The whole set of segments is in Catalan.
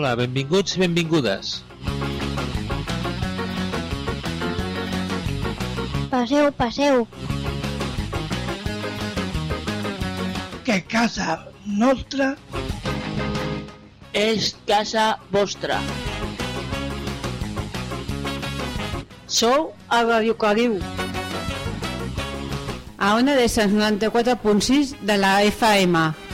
Hola, benvinguts i benvingudes. Passeu, passeu. Que casa nostra És casa vostra. Sou a Radio Caliu. A Ona de Sant 94.6 de la FM.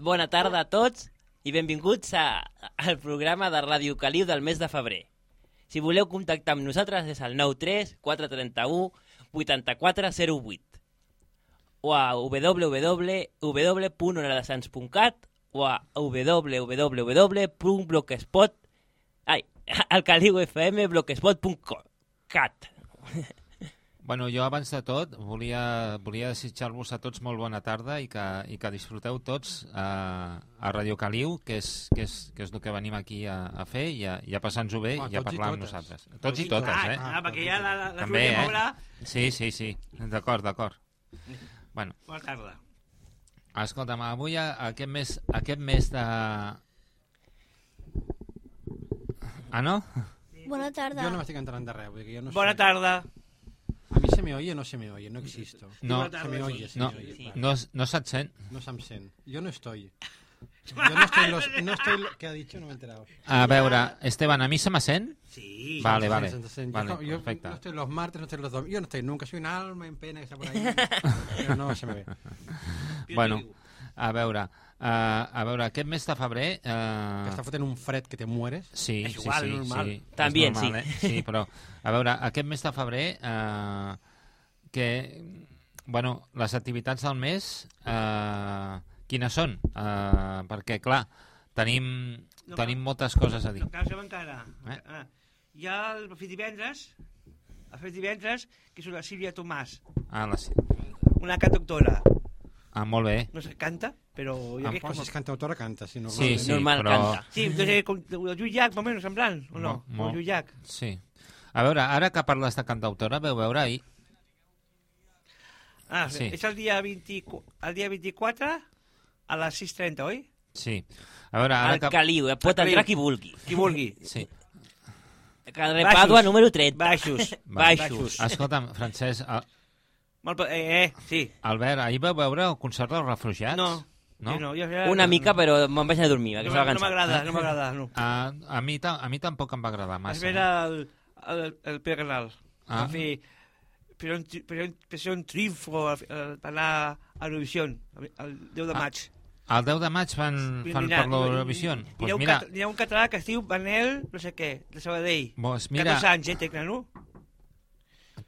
Bona, tarda a tots i benvinguts a, al programa de Ràdio Caliu del mes de febrer. Si voleu contactar amb nosaltres és al 93 431 8408 o a www.onadesans.cat o a www.blogspot ai, alcaliufm.blogspot.cat Bueno, jo abans de tot volia, volia desitjar-vos a tots molt bona tarda i que, i que disfruteu tots a, a Radio Caliu, que és, que, és, que és el que venim aquí a, a fer i a, i a passar-nos-ho bé Home, i a parlar amb nosaltres. Tots Tots i totes, totes. eh? Ah, perquè ja la- la- la També, eh? Sí, sí, sí. D'acord, d'acord. Bueno, Bona tarda. escolta'm, avui a- aquest mes, aquest mes de... Ah, no? Bona tarda. Jo no m'estic enterant de res, vull dir que jo no Bona sé. tarda. A mi se me oye no se me oye, no existo. No, se me oye, se no, me oye. vale. no, no se't sent. No se'm sent. Yo no estoy. Yo no estoy, los, no estoy, lo- ¿qué ha dicho? No me he enterado. A veure, Esteban, ¿a mi se me sent? Sí. Vale, vale. se sent. Vale, yo, yo perfecte. no estoy los martes, no estoy los domingos. Yo no estoy nunca. Soy un alma en pena que está por ahí. pero no se me ve. Bueno, a veure, uh, a veure, aquest mes de febrer... Uh... Que està fotent un fred que te mueres. Sí, És sí, igual, sí, normal. sí. També, normal, sí. Eh? Sí, però, a veure, aquest mes de febrer, eh, que, bueno, les activitats del mes, eh, quines són? Eh, perquè, clar, tenim, No, tenim moltes coses a dir. No cal saber encara. Eh? Ah, hi ha el fet divendres, el fet divendres, que és la Sílvia Tomàs, Ah, la... una cantautora. Ah, molt bé. No sé, canta, però... Jo crec oh, que si és cantautora, canta. Si no, Sí, sí, Normal, però... canta. Sí, doncs, com el Lluís Llach, més o menys, semblant, o no? Mo- mo- El Lluís Llach. Sí. A veure, ara que parles de cantautora, veu veure ahir... Ah, Sí. sí. és el dia, 20, el dia 24 a les 6.30, oi? Sí. A veure, ara Al que... Caliu, eh? pot entrar qui vulgui. Qui vulgui. Sí. Carrer Baixos. Pàdua, número 30. Baixos. Baixos. Escolta'm, Francesc, Pe- eh, eh, sí. Albert, ahir vau veure el concert dels refugiats? No. No? Sí, no jo ja, Una mica, però me'n vaig a dormir, No, estava no m'agrada, no m'agrada, no. A, a, mi, a mi tampoc em va agradar massa. veure el, el, el Pere Canal. Ah. Va fer per un, tri- per un, per un triomfo eh, per anar a Eurovisió el 10 de Ah, maig. El 10 de maig fan, fan per l'Eurovisió. Hi, Pues ha un mira, hi ha un català que es diu Manel, no sé què, de Sabadell. pues mira 14 anys, eh, té, no?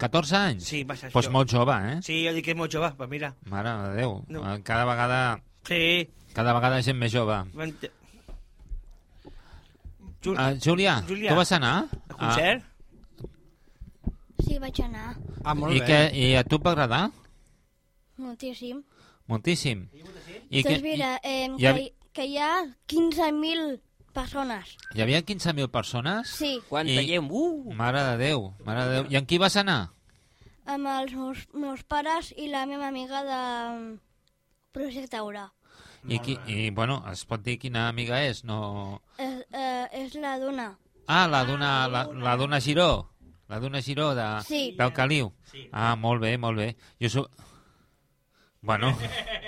14 anys? Sí, va ser pues això. molt jove, eh? Sí, jo dic que és molt jove, però mira. Mare de Déu. No. Eh, Cada vegada, Sí. cada vegada gent més jove. van te- Ju Uh, Júlia, Júlia, tu vas anar? al concert? Sí, vaig anar. Ah, molt I, bé. que, I a tu et va agradar? Moltíssim. Moltíssim. I doncs que, mira, eh, hi ha- que, que hi ha 15.000 persones. hi havia 15.000 persones? Sí, Quanta I- gent, uh! Mare de Déu, mare de Déu. I amb qui vas anar? amb els meus, meus pares i la meva amiga de Projecte Aura. I, qui, I, bueno, es pot dir quina amiga és? No... És, eh, és la Duna. Ah, la d'una la, la d'una Giró. La d'una Giró de, Sí. del Caliu. Ah, molt bé, molt bé. Jo so... Bueno,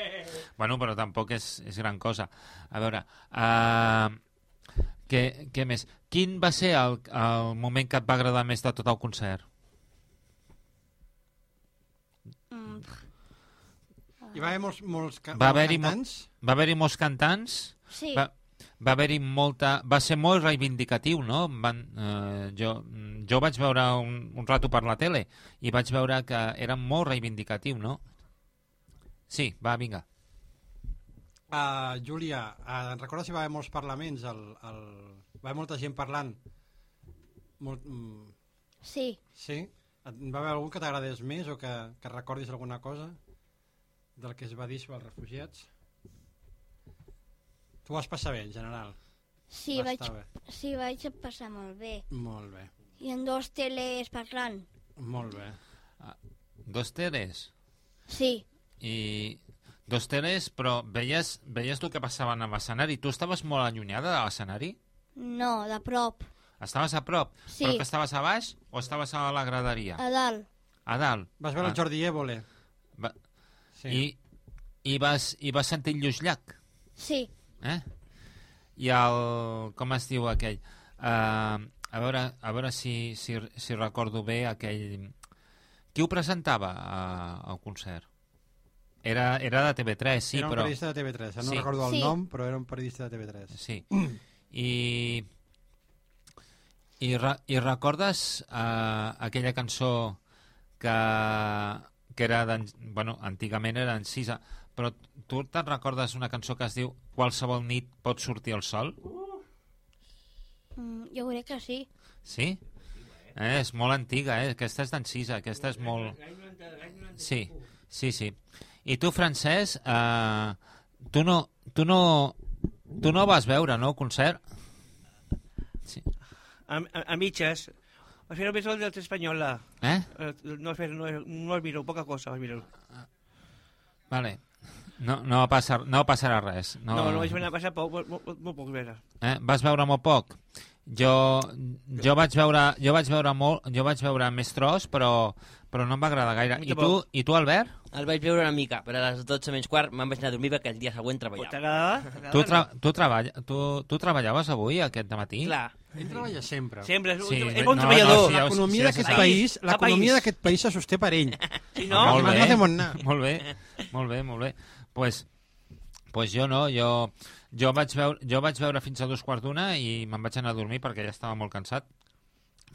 bueno, però tampoc és, és gran cosa. A veure, uh, què, què més? Quin va ser el, el moment que et va agradar més de tot el concert? Mm, Hi va haver molts, molts, ca Va molts haver-hi mo- cantants. Va haver-hi molts cantants? sí, Va, va haver-hi molta... Va ser molt reivindicatiu, no? Van, eh, jo, jo vaig veure un, un rato per la tele i vaig veure que era molt reivindicatiu, no? Sí, va, vinga. Uh, Júlia, uh, recordes si va haver molts parlaments? El, el... Va haver molta gent parlant? Molt, mm, sí. sí? Va haver algun que t'agradés més o que, que recordis alguna cosa del que es va dir sobre els refugiats? Tu vas passar bé, en general. Sí, Va vaig, bé. sí, vaig passar molt bé. Molt bé, I en dos teles parlant. molt bé. Dos teles. Sí, I dos teles, però veies, veies el que passava en l'escenari. Tu estaves molt allunyada de l'escenari? no, de prop, Estaves a prop? Sí. Però que estaves a baix o estaves a la graderia? a dalt. A dalt. Vas veure Ah. el Jordi Évole. Va... Sí. I, i, vas, I vas sentir el Lluix Sí, eh? I el... com es diu aquell? Uh, a veure, a veure si, si, si recordo bé aquell... Qui ho presentava uh, al concert? Era, era de TV3, sí, era un però... periodista de TV3, no Sí. recordo el Sí. nom, però era un periodista de TV3. Sí. I... I, re, i recordes uh, aquella cançó que, que era, bueno, antigament era en Cisa, però tu te'n recordes una cançó que es diu Qualsevol nit pot sortir el sol? mm, jo crec que sí. Sí? Eh, és molt antiga, eh? Aquesta és d'encisa, aquesta és molt... Sí, sí, sí. I tu, Francesc, eh, tu, no, tu, no, tu no vas veure, no, el concert? Sí. A, a, a mitges. Al final ves el del Española. Eh? Eh, No, no, no, no el miro, poca cosa, el miro. Vale. No, no, passa, no passarà res. No, No, no, vaig a passar poc, molt, molt, molt poc veure. Eh? Vas veure molt poc? Jo, jo vaig veure, jo vaig veure molt, jo vaig veure més tros, però, però no em va agradar gaire. I tu. I tu, Albert? El vaig veure una mica, però a les 12 menys quart me'n vaig anar a dormir perquè el dia següent treballava. t'agradava? Tu, tra tu, treballa, tu, tu treballaves avui, aquest matí? Clar, Ell treballa sempre. sempre, és, Sí, un, no, és bon no, treballador. sí, ho- L'economia se d'aquest sap. país, l'economia d'aquest país se sosté per ell. Si Ah, no, molt Más bé, no hacemos nada. molt bé, molt bé, molt bé. Pues, pues jo no, jo, jo, vaig veure, jo vaig veure fins a dos quarts d'una i me'n vaig anar a dormir perquè ja estava molt cansat.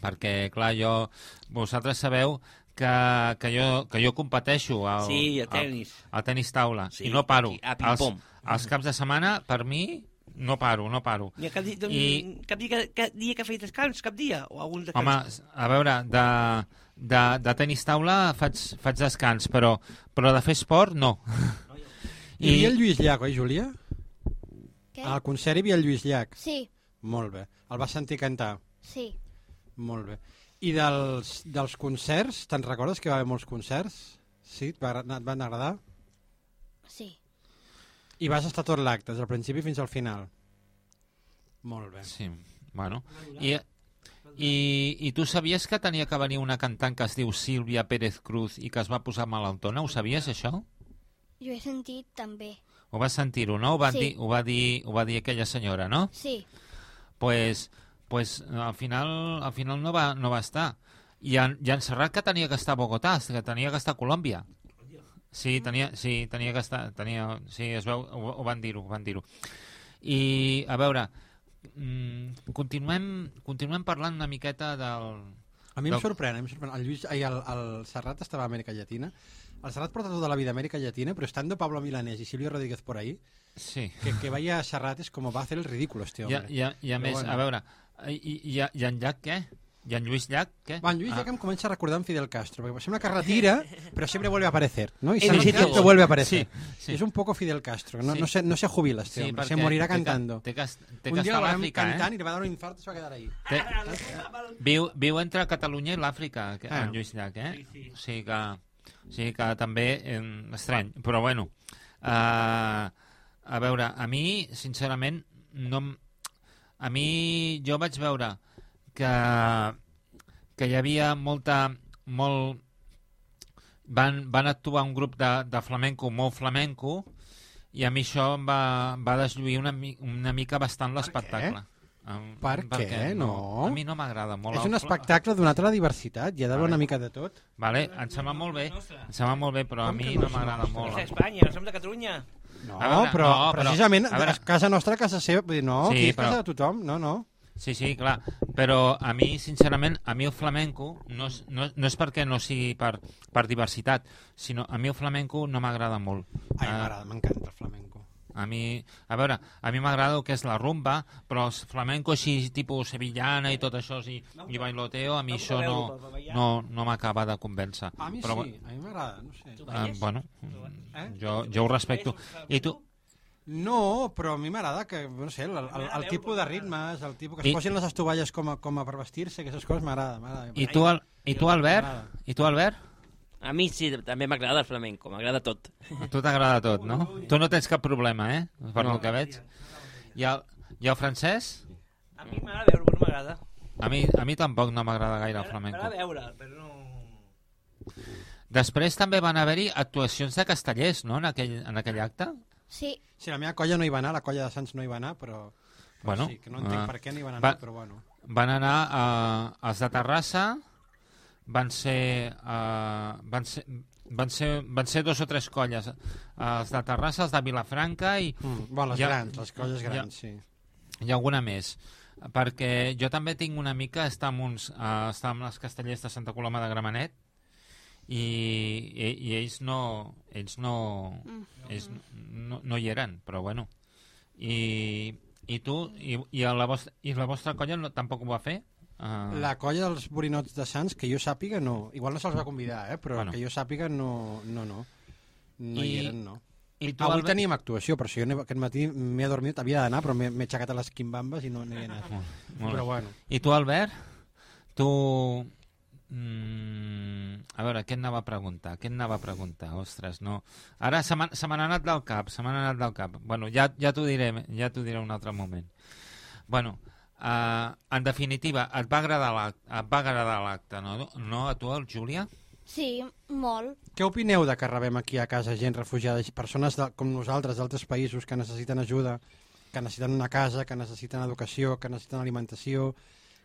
Perquè, clar, jo... Vosaltres sabeu que, que, jo, que jo competeixo al, Sí, el tenis. al, al tenis taula Sí, i no paro. i a els, els caps de setmana, per mi, no paro, no paro. Ni cap, dia, I- cap, dia, que- cap dia que feia descans, cap dia? O algun descans? Home, a veure, de, de, de tenis taula faig, faig descans, però, però de fer esport, no. Hi havia el Lluís Llach, oi, Júlia? Què? Al concert hi havia el Lluís Llach. Sí, Molt bé. El vas sentir cantar. sí. Molt bé. I dels, dels concerts, te'n recordes que va haver molts concerts? Sí? Et, va, et van agradar? Sí, I vas estar tot l'acte, des del principi fins al final. Molt bé. Sí, bueno. I, i, I tu sabies que tenia que venir una cantant que es diu Sílvia Pérez Cruz i que es va posar malaltona? Ho sabies, això? jo he sentit també. Ho vas sentir-ho, no? Ho va, Sí. dir, ho, va dir, ho va dir aquella senyora, no? Sí, pues, pues al final, al final no, va, no va estar. I en, i en Serrat que tenia que estar a Bogotà, que tenia que estar a Colòmbia. Sí, tenia, sí, tenia que estar... Tenia, sí, es veu, ho, ho van dir-ho, ho van dir-ho. I, a veure, mm, continuem, continuem parlant una miqueta del... A mi em Del- sorprèn, em sorprèn. El, Lluís, ai, el, el Serrat estava a Amèrica Llatina. El Serrat porta tota la vida a Amèrica Llatina, pero estando Pablo Milanés y Silvio Rodríguez por ahí, Sí. que, que vaya a Serrat es como va a hacer el ridículo este I, hombre. i, i a Però més, bueno. a veure, i, i, i, i en Llach què? I en Lluís Llach què? Va, en Lluís Ah, Llach em comença a recordar en Fidel Castro, porque sembla que retira, pero siempre vuelve a aparecer, ¿no? Y el sitio- siempre vuelve a aparecer. Sí, sí. Es un poco Fidel Castro, no, Sí. no, se, no se jubila este sí, hombre, perquè se morirà té que- cantando. Té que, té un que dia estar a el cantant eh? i li va dar un infart i es va quedar ahí. Té, viu, viu entre Catalunya i l'Àfrica, que- Ah. en Lluís Llach, eh? Sí, sí. O sigui que, o sigui que també eh, estrany, però bueno. Uh, a veure, a mi, sincerament, no... A mi, jo vaig veure que, que hi havia molta... molt van, van actuar un grup de, de flamenco molt flamenco i a mi això em va, va deslluir una, mi- una mica bastant l'espectacle. Em- Per perquè què? No. A mi no m'agrada molt. És un espectacle donat a la diversitat, hi ha d'haver Vale. una mica de tot. Vale, em sembla molt bé, em sembla molt bé, però a Com mi no m'agrada molt. És d'Espanya, no som de Catalunya. No, veure, però no, però- precisament a veure- casa nostra, casa seva, vull dir, no, Sí, aquí és però- casa de tothom, no, no. Sí, sí, clar, però a mi, sincerament, a mi el flamenco no és, no, no és perquè no sigui per, per diversitat, sinó a mi el flamenco no m'agrada molt. Ai, Ah, m'agrada, m'encanta el flamenco. A mi, a veure, a mi m'agrada el que és la rumba, però el flamenco així, tipus sevillana i tot això, i, i bailoteo, a mi això no, no, no m'acaba de convèncer. A mi però, sí, a mi m'agrada, no sé. Eh, bueno, Eh? jo, jo ho respecto. I tu? No, però a mi m'agrada que, no sé, el, el, el tipus de ritmes, el tipus que es posin les estovalles com a, com a per vestir-se, aquestes coses m'agrada. m'agrada. I tu, Al- i tu Albert? I tu, Albert? A mi sí, també m'agrada el flamenco, m'agrada tot. A tu t'agrada tot, no? Tu no tens cap problema, eh? Per No. el que veig. I el, i el francès? A mi m'agrada veure, però no m'agrada. A mi, a mi tampoc no m'agrada gaire el M'agrada flamenco. veure, però no... Després també van haver-hi actuacions de castellers, no?, en aquell, en aquell acte. Sí, Sí, la meva colla no hi va anar, la colla de Sants no hi va anar, però, però Bueno, sí, que no entenc ah, per què no hi van anar, va- però bueno. Van anar uh, els de Terrassa, van ser, uh, van ser, van ser, van ser dos o tres colles. Els de Terrassa, els de Vilafranca i, Mm, bueno, les Ja- grans, les colles ja- grans, sí. i alguna més. Perquè jo també tinc una mica estar amb, uns, uh, estar amb els castellers de Santa Coloma de Gramenet i, i, i ells no ells no, ells no, no hi eren, però bueno. I, i tu, i, i, a la vostra, i la vostra colla no, tampoc ho va fer? Uh, La colla dels borinots de Sants, que jo sàpiga, no. Igual no se'ls va convidar, eh? però Bueno. que jo sàpiga, no, no, no. No hi I- eren, no. I tu, Avui Albert? teníem actuació, per això jo aquest matí m'he adormit, havia d'anar, però m'he aixecat a les quimbambes i no n'he anat. Molt però bueno. I tu, Albert? Tu... Mm, a veure, què et anava a preguntar? Què et anava a preguntar? Ostres, no... Ara se m'ha anat del cap, se me n'ha anat del cap. Bueno, ja, ja t'ho diré, ja t'ho diré un altre moment. Bueno, uh, en definitiva, et va agradar l'acte, et va agradar l'acte, no? No a tu, el Júlia? sí, molt. Què opineu de que rebem aquí a casa gent refugiada, persones de, com nosaltres d'altres països que necessiten ajuda, que necessiten una casa, que necessiten educació, que necessiten alimentació,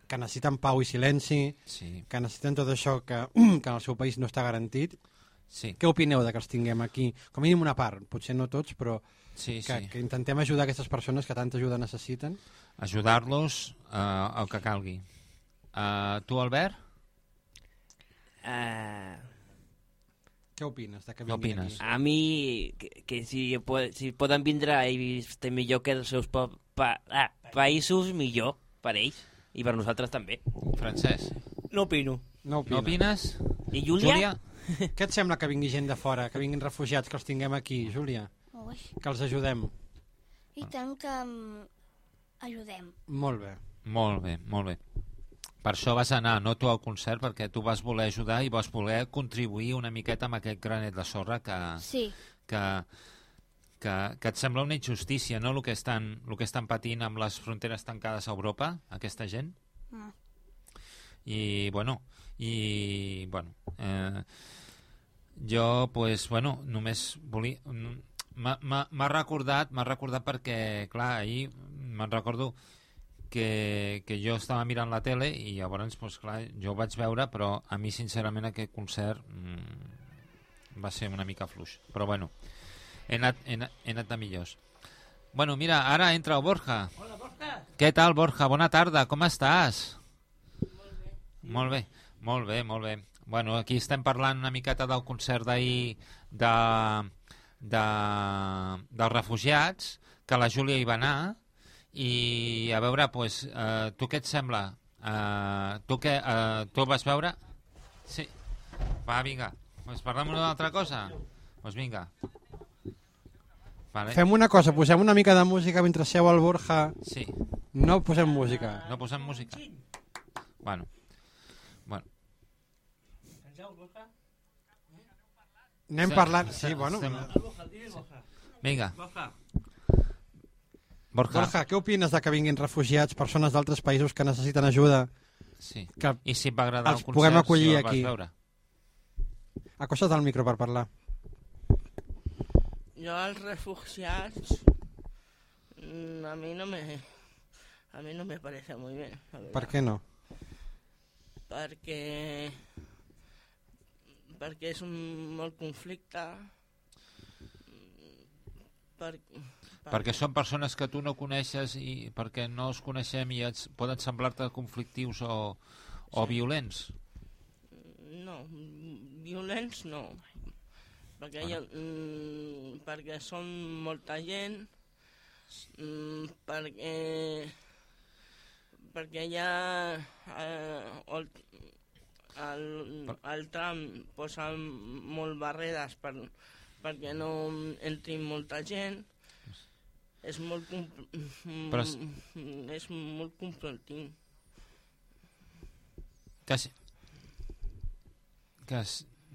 que necessiten pau i silenci, Sí, que necessiten tot això que, que en el seu país no està garantit? sí, Què opineu de que els tinguem aquí? Com a mínim una part, potser no tots, però sí, que, sí. que intentem ajudar aquestes persones que tanta ajuda necessiten. Ajudar-los uh, el que calgui. Uh, tu, Albert? Uh, Què opines de que Què vinguin opines? aquí? a mi, que, que si, si poden vindre i estar millor que els seus pa pa ah, països, millor per ells i per nosaltres també. Francesc? No opino. No No opines. opines? I Júlia? Júlia? Què et sembla que vingui gent de fora, que vinguin refugiats, que els tinguem aquí, Júlia? Ui, Que els ajudem? I tant que mm, ajudem. Molt bé. Molt bé, molt bé. Per això vas anar, no tu al concert, perquè tu vas voler ajudar i vas voler contribuir una miqueta amb aquest granet de sorra que, Sí, que, que, que et sembla una injustícia, no?, el que, estan, el que estan patint amb les fronteres tancades a Europa, aquesta gent. Mm. I, bueno, i, bueno, eh, jo, pues, bueno, només volia... M'ha recordat, m'ha recordat perquè, clar, ahir me'n recordo que, que jo estava mirant la tele i llavors, pues, clar, jo ho vaig veure, però a mi, sincerament, aquest concert mm, va ser una mica fluix. Però, bueno, he anat, he he anat de millors. Bueno, mira, ara entra el Borja. Hola, Borja. Què tal, Borja? Bona tarda, com estàs? Molt bé, molt bé, molt bé. Bueno, aquí estem parlant una miqueta del concert d'ahir de, de, dels refugiats, que la Júlia hi va anar, i a veure, pues, eh, tu què et sembla? Eh, tu, què, eh, tu vas veure? Sí. Va, vinga. Pues parlem d'una altra cosa? Pues vinga. Vale. Fem una cosa, posem una mica de música mentre seu el Borja. Sí. No posem música. No posem música? Bueno. Bueno. Anem parlant... sí, bueno... estem-. Vinga, Borja. Borja. Borja, què opines de que vinguin refugiats, persones d'altres països que necessiten ajuda? Sí. Que I si et va agradar Els el concert, puguem acollir si aquí. veure? acosta't al micro per parlar. Yo als refugiados mm, a mí no me a mí no me parece muy bien. Per què no? Perquè perquè és un molt conflicte. Per, per, Perquè són persones que tu no coneixes i perquè no els coneixem i ets, poden semblar-te conflictius o, o violents. No, violents no. Perquè, Bueno. jo, mm, perquè són molta gent Mm, perquè... Perquè ja eh, el, el, el tram posa molt barreres per, perquè no entri molta gent. És molt... Però és- és molt complicat. Que, si- que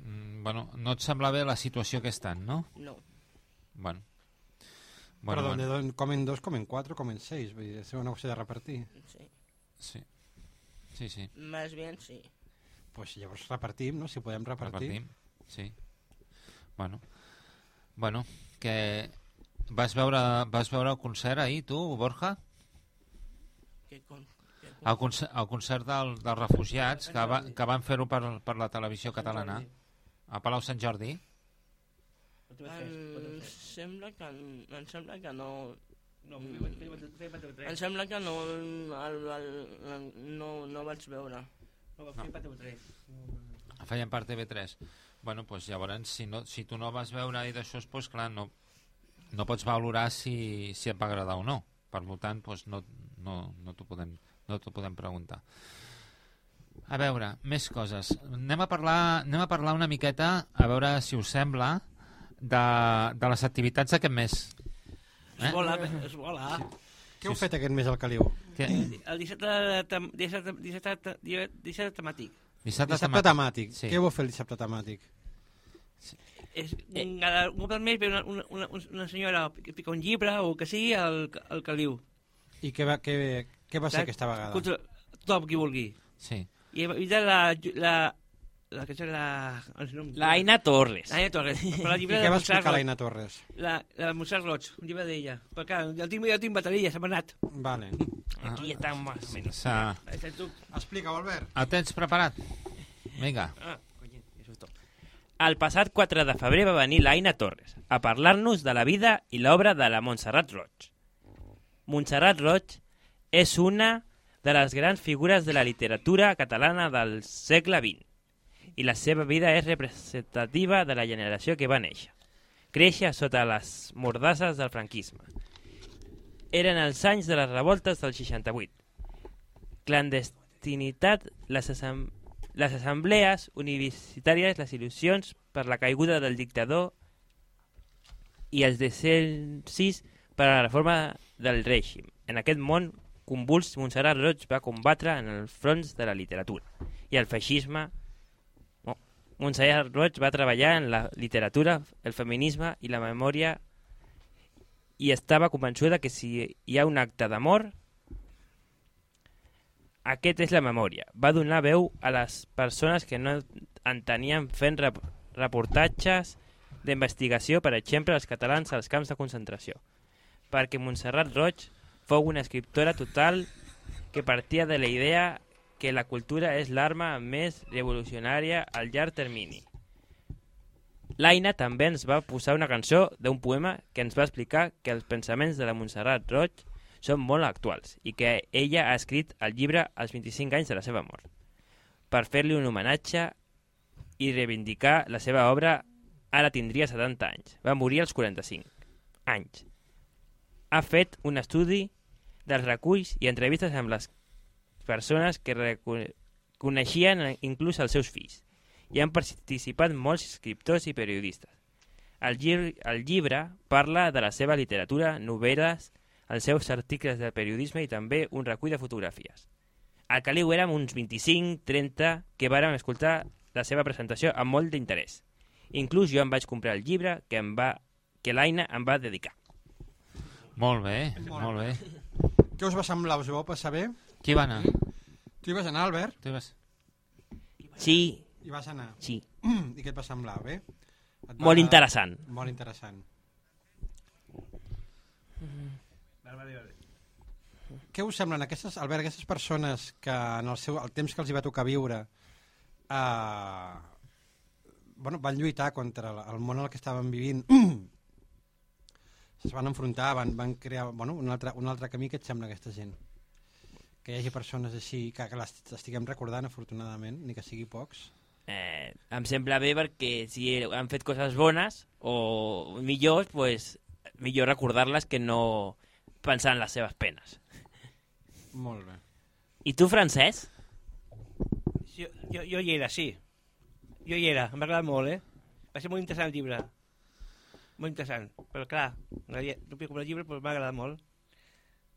mm, bueno, no et sembla bé la situació que estan, no? No. Bueno. Bueno, Però bueno. d'on comen dos, comen quatre, comen seis. Vull dir, és una qüestió de repartir. Sí. Sí. Sí, sí. Más bien sí. Pues llavors repartim, no? Si podem repartir. Repartim, sí. Bueno, bueno, que vas veure, vas veure el concert ahir, tu, Borja? Que con, que El concert, el concert del, dels refugiats, que, va, que van fer-ho per, per la televisió catalana, a Palau Sant Jordi. Em sembla que, em sembla que no... No. Em sembla que no, el, el, el, no, no vaig veure. No, va fer Pateu 3. Feien per TV3. Bueno, doncs llavors, si, no, si tu no vas veure i d'això, doncs clar, no, no pots valorar si, si et va agradar o no. Per tant, doncs no, no, no t'ho podem, no podem preguntar. A veure, més coses. Anem a parlar, anem a parlar una miqueta, a veure si us sembla, de, de les activitats d'aquest mes. Es vola, es vola. Què heu fet aquest mes al Caliu? Que, El dissabte, dissabte, dissabte, dissabte temàtic. dissabte, Dissabte temàtic. Sí. Què vau fer el dissabte temàtic? És, eh. cada, un cop al mes ve una, una, una, una senyora que pica un llibre o que sigui al, al caliu. I què va, què, què va ser aquesta vegada? Contra, tothom qui vulgui. Sí. I i de la, la, la, que és la, La Aina Torres. Aina Torres. Per la I què de va explicar l'Aina Torres? La, la Montserrat Roig, un llibre d'ella. Perquè clar, el tinc, jo tinc bateria, se m'ha anat. Vale. Aquí està más o menos. Sa... Això tu. Explica, Albert. El tens preparat? Vinga. Ah, coño, eso es todo. El passat 4 de febrer va venir l'Aina Torres a parlar-nos de la vida i l'obra de la Montserrat Roig. Montserrat Roig és una de les grans figures de la literatura catalana del segle XX i la seva vida és representativa de la generació que va néixer. Créixer sota les mordasses del franquisme. Eren els anys de les revoltes del 68. Clandestinitat, assem les assemblees universitàries, les il·lusions per la caiguda del dictador i els descensis per a la reforma del règim. En aquest món convuls, Montserrat Roig va combatre en els fronts de la literatura i el feixisme. No. Montserrat Roig va treballar en la literatura, el feminisme i la memòria i estava convençuda que si hi ha un acte d'amor aquest és la memòria. Va donar veu a les persones que no entenien fent rep reportatges d'investigació, per exemple, els catalans als camps de concentració. Perquè Montserrat Roig fou una escriptora total que partia de la idea que la cultura és l'arma més revolucionària al llarg termini. L'Aina també ens va posar una cançó d'un poema que ens va explicar que els pensaments de la Montserrat Roig són molt actuals i que ella ha escrit el llibre als 25 anys de la seva mort. Per fer-li un homenatge i reivindicar la seva obra, ara tindria 70 anys. Va morir als 45 anys. Ha fet un estudi dels reculls i entrevistes amb les persones que coneixien inclús els seus fills. Hi han participat molts escriptors i periodistes. El, el llibre parla de la seva literatura, novel·les, els seus articles de periodisme i també un recull de fotografies. Al Caliu érem uns 25-30 que vàrem escoltar la seva presentació amb molt d'interès. Inclús jo em vaig comprar el llibre que, em va, que l'Aina em va dedicar. Molt bé, molt bé. Què us va semblar? Us ho vau passar bé? Qui va anar? Tu hi vas anar, Albert? Tu hi vas... Sí, Hi vas anar. sí. I què et va semblar, bé? Et va... Molt interessant. Molt interessant. Vale, vale, vale. Què us semblen aquestes, Albert, aquestes persones que en el, seu, el temps que els hi va tocar viure eh, bueno, van lluitar contra el, el món en el que estaven vivint? Es van enfrontar, van, van crear bueno, un, altre, un altre camí que et sembla aquesta gent? Que hi hagi persones així que, que les estiguem recordant afortunadament, ni que sigui pocs? Eh, em sembla bé perquè si han fet coses bones o millors, pues, millor recordar-les que no pensar en les seves penes. Molt bé. I tu, Francesc? Jo, jo, jo hi era, sí. Jo hi era, em va agradar molt, eh? Va ser molt interessant el llibre. Molt interessant. Però clar, no podia comprar el llibre, però m'ha agradat molt.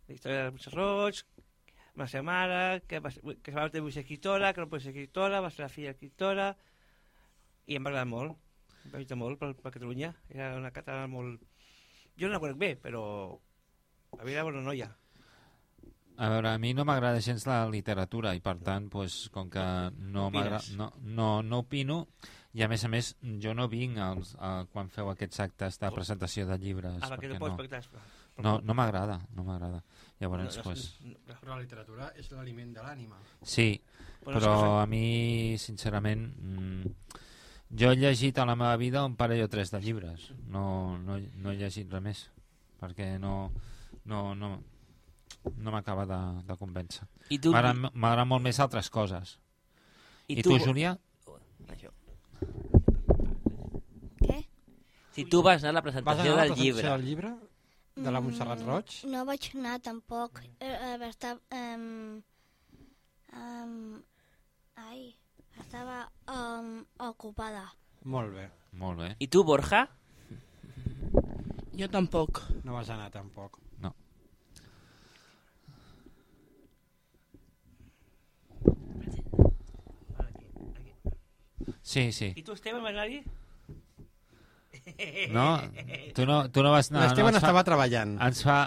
La història de Montserrat, la seva mare, que, va, ser- que va tenir ser escriptora, que no pot ser escriptora, va ser la filla escriptora, i em va agradar molt. Em va agradar molt per, per Catalunya. Era una catalana molt... Jo no la conec bé, però a mi era bona noia. A veure, a mi no m'agrada gens la literatura i per tant, pues, com que no, no, no, no opino i a més a més jo no vinc als, a, quan feu aquests actes de presentació de llibres Ah, perquè no pots pactar. no, no m'agrada, no m'agrada. Llavors, No, no, pues, no, no. Però la literatura és l'aliment de l'ànima. sí, Però no però a mi, sincerament, mm, jo he llegit a la meva vida un parell o tres de llibres. No, no, no he llegit res més, perquè no, no, no, no m'acaba de, de convèncer. M'agraden molt més altres coses. I I, tu- tu, Júlia? Això. Què? Si tu vas anar a la Vas presentació anar a la del presentació llibre, del llibre? De la Montserrat Roig? No vaig anar tampoc. Eh, eh, estava... Um, um, ai, estava um, ocupada. Molt bé. Molt bé. I tu, Borja? Jo tampoc. No vas anar tampoc. No. Sí, sí. I tu, Esteve, vas anar-hi? No, tu no, tu no vas anar... L'Esteban no, ens fa- estava treballant. Ens fa...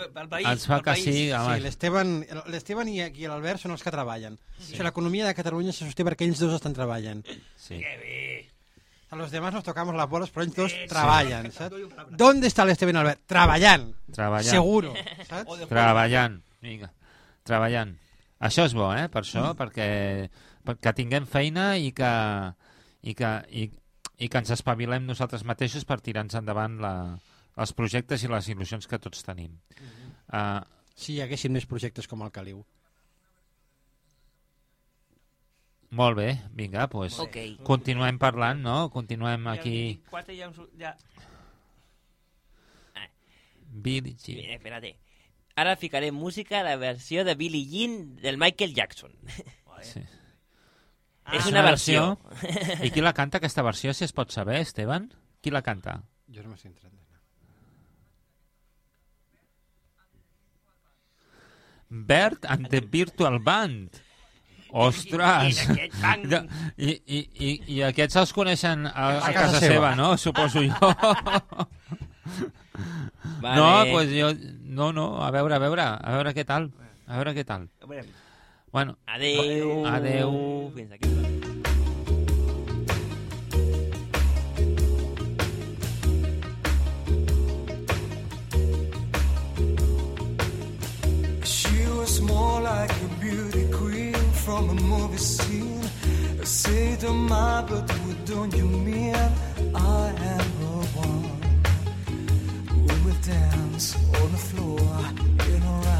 Pel país, ens fa que país. sí, home. Sí, l'Esteban i aquí l'Albert són els que treballen. Sí. O sigui, l'economia de Catalunya se sosté perquè ells dos estan treballant. Sí. A los demás nos tocamos las bolas, però ells dos treballen, saps? ¿Dónde está l'Esteban i Albert? Treballant. Treballant. Seguro, saps? Treballant. Vinga. Treballant. Això és bo, eh? Per això, perquè, perquè tinguem feina i que, i que, i, i que ens espavilem nosaltres mateixos per tirar-nos endavant la, els projectes i les il·lusions que tots tenim. Uh, Si hi haguessin més projectes com el Caliu. molt bé, vinga, doncs Ok. continuem parlant, no? Continuem aquí... Ja... ja... Billie Jean. Mira, espérate. Ara ficaré música a la versió de Billie Jean del Michael Jackson. Sí. És una versió. I qui la canta, aquesta versió, si es pot saber, Esteban? Qui la canta? Jo no m'estic entrant. Bert and the Virtual Band. Ostres! I I, i, i, I aquests els coneixen a, a, A casa, seva. no? Suposo jo. Vale. No, pues jo... No, no, a veure, a veure, a veure què tal. A veure què tal. A veure, Bueno, Adeu. Adeu. Fins aquí. She was more like a beauty queen from a movie scene. I say to my, but what don't you mean? I am the one who will dance on the floor in a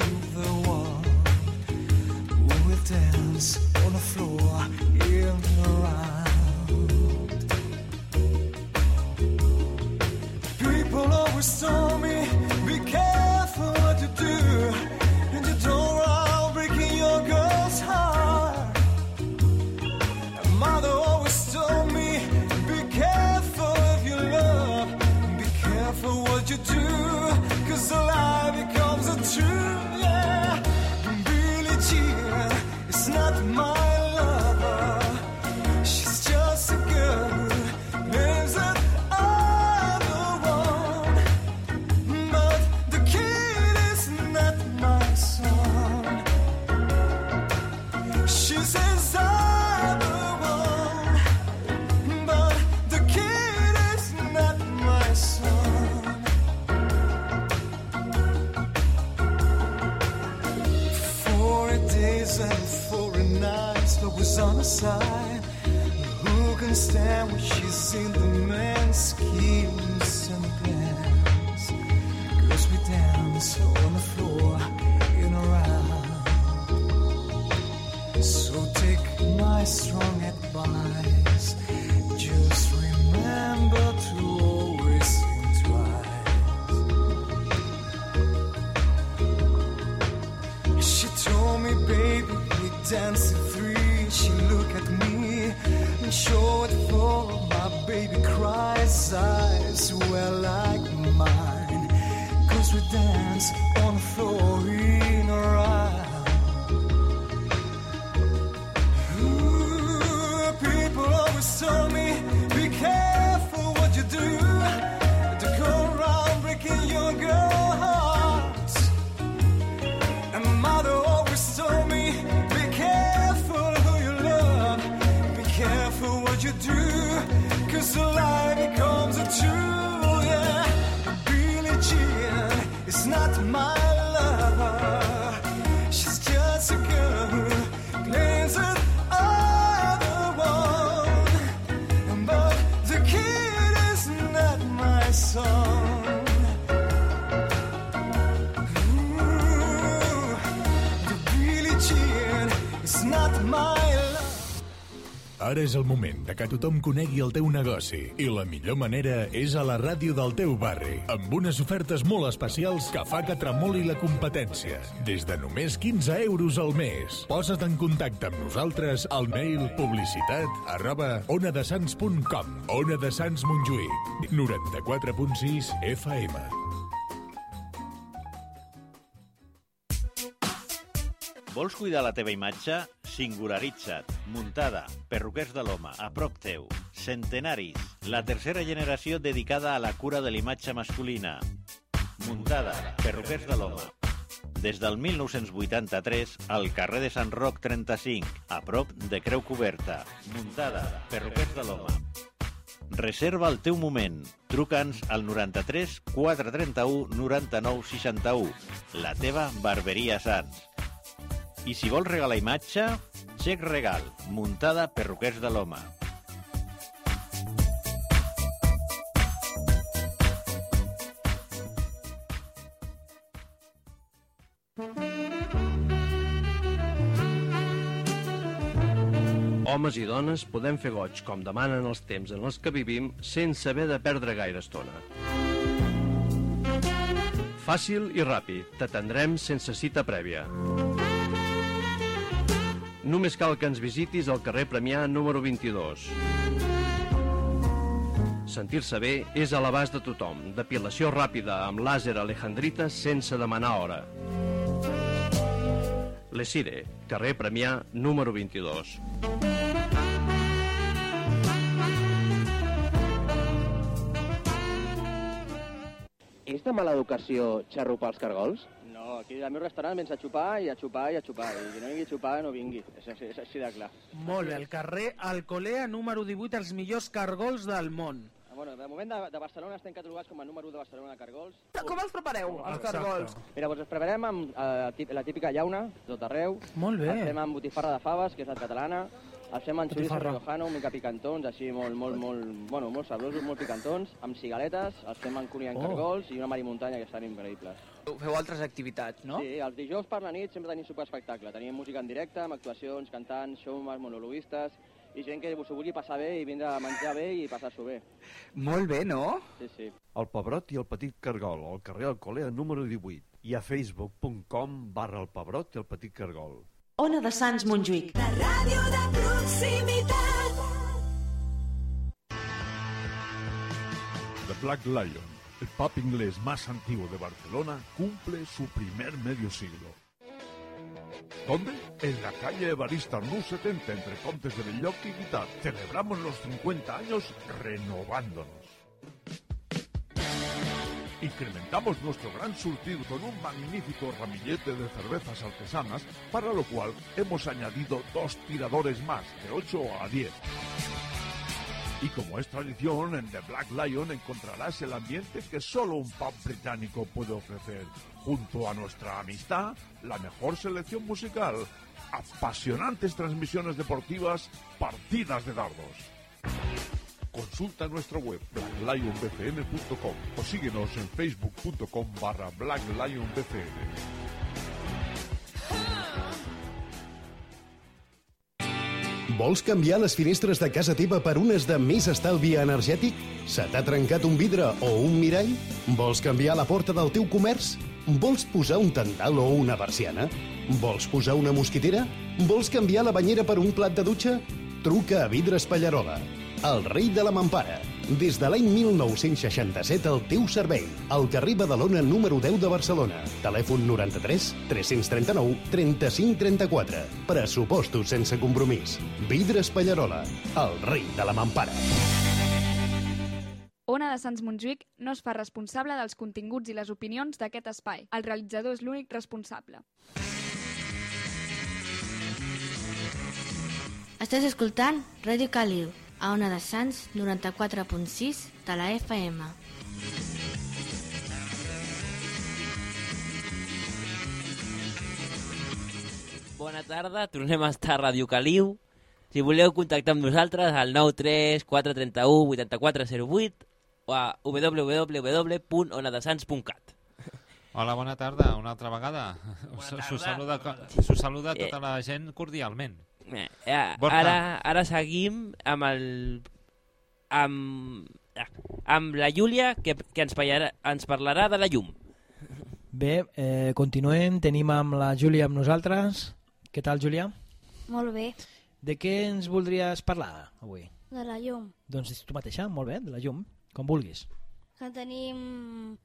Ara és el moment de que tothom conegui el teu negoci i la millor manera és a la ràdio del teu barri, amb unes ofertes molt especials que fa que tremoli la competència. Des de només 15 euros al mes. Posa't en contacte amb nosaltres al mail publicitat arroba onadesans.com Ona de Sants Montjuïc 94.6 FM Vols cuidar la teva imatge? Singularitza't. Muntada. Perruquers de l'home. A prop teu. Centenaris. La tercera generació dedicada a la cura de l'imatge masculina. Muntada. Perruquers de l'home. Des del 1983, al carrer de Sant Roc 35, a prop de Creu Coberta. Muntada. Perruquers de l'home. Reserva el teu moment. Truca'ns al 93 431 99 61. La teva barberia Sants. I si vols regalar imatge, xec regal, muntada perruquers de l'home. Homes i dones podem fer goig com demanen els temps en els que vivim sense haver de perdre gaire estona. Fàcil i ràpid, t'atendrem sense cita prèvia. Només cal que ens visitis al carrer Premià número 22. Sentir-se bé és a l'abast de tothom. Depilació ràpida amb làser alejandrita sense demanar hora. Lesire, carrer Premià número 22. És de mala educació xarrupar els cargols? No, aquí al meu restaurant vens a xupar i a xupar i a xupar. I qui no vingui a xupar no vingui. És, així- és així de clar. Molt bé, al carrer Alcolea número 18, els millors cargols del món. Ah, Bueno, de moment de, de Barcelona estem catalogats com a número 1 de Barcelona de cargols. Com els prepareu, els cargols? Mira, doncs els preparem amb eh, la típica llauna, tot arreu. Molt bé. Els fem amb botifarra de faves, que és la catalana. Els fem amb xoriço riojano, mica picantons, així molt, molt, molt, bueno, molt sabrosos, molt picantons, amb cigaletes, els fem amb cuní en Oh. cargols i una marimuntanya que estan increïbles. Feu altres activitats, no? Sí, els dijous per la nit sempre tenim superespectacle. Tenim música en directe, amb actuacions, cantants, showmans, monologuistes, i gent que s'ho vulgui passar bé i vindre a menjar bé i passar-s'ho bé. Molt bé, no? Sí, sí. El Pebrot i el Petit Cargol, al carrer Alcolea número 18 i a facebook.com barra el Pebrot i el Petit Cargol. Ona de Sants Montjuïc. La ràdio de The Black Lion, el pub inglés más antiguo de Barcelona, cumple su primer medio siglo. ¿Dónde? En la calle Evarista Arnús 70, entre Contes de Belloc y Guitar. Celebramos los 50 años renovándonos. Incrementamos nuestro gran surtido con un magnífico ramillete de cervezas artesanas, para lo cual hemos añadido dos tiradores más, de 8 a 10. Y como es tradición, en The Black Lion encontrarás el ambiente que solo un pub británico puede ofrecer, junto a nuestra amistad, la mejor selección musical, apasionantes transmisiones deportivas, partidas de dardos. Consulta nuestra web blacklionbcn.com o síguenos en facebook.com barra blacklionbcn. Vols canviar les finestres de casa teva per unes de més estalvi energètic? Se t'ha trencat un vidre o un mirall? Vols canviar la porta del teu comerç? Vols posar un tendal o una persiana? Vols posar una mosquitera? Vols canviar la banyera per un plat de dutxa? Truca a Vidres Pallarola, el rei de la mampara. Des de l'any 1967 al teu servei. Al carrer Badalona número 10 de Barcelona. Telèfon 93 339 35 34. Pressupostos sense compromís. Vidres Pallarola, el rei de la mampara. Ona de Sants Montjuïc no es fa responsable dels continguts i les opinions d'aquest espai. El realitzador és l'únic responsable. Estàs escoltant Ràdio Caliu, a Ona de Sants 94.6 de la FM. Bona tarda, tornem a estar a Ràdio Caliu. Si voleu contactar amb nosaltres al 93 431 8408 o a www.onadesans.cat. Hola, bona tarda, una altra vegada. Us, tarda. us saluda, us saluda tota la gent cordialment. Eh, eh, ara, ara seguim amb el... amb, ah, amb la Júlia, que, que ens, parlarà, ens parlarà de la llum. Bé, eh, continuem. Tenim amb la Júlia amb nosaltres. Què tal, Júlia? Molt bé, De què ens voldries parlar avui? de la llum. Doncs és tu mateixa, molt bé, de la llum, com vulguis. Que tenim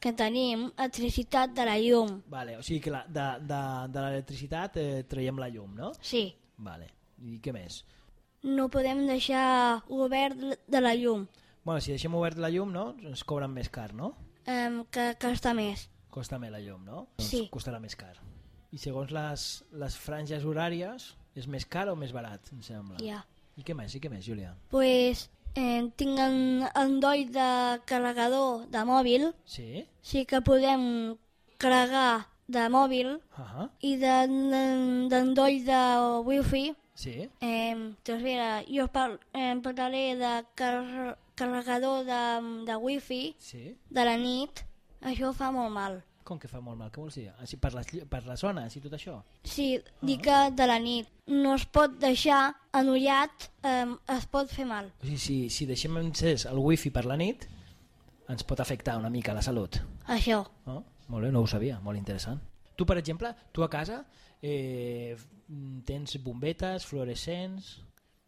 que tenim electricitat de la llum. Vale, o sigui que la, de, de, de l'electricitat eh, traiem la llum, no? Sí. Vale. I què més? No podem deixar obert de la llum, Bueno, si deixem obert la llum, no? Ens cobren més car, no? eh, que, està més. Costa més la llum, no? Sí. Doncs costarà més car. I segons les, les franges horàries, és més car o més barat, em sembla? Ja. I què més, i què més, Júlia? Pues eh, tinc en, endoll de carregador de mòbil, Sí? sí que podem carregar de mòbil Ahà. i de- de- d'endoll de wifi. Sí? Eh, doncs mira, jo par eh, parlaré de car carregador de, de wifi Sí? de la nit. Això fa molt mal. Com que fa molt mal? Què vols dir? Així per les, per les zones i tot això? Sí, dic que de la nit. No es pot deixar enullat, eh, es pot fer mal. O sigui, si, si deixem encès el wifi per la nit, ens pot afectar una mica la salut. Això. No? Molt bé, no ho sabia, molt interessant. Tu, per exemple, tu a casa eh, tens bombetes, fluorescents...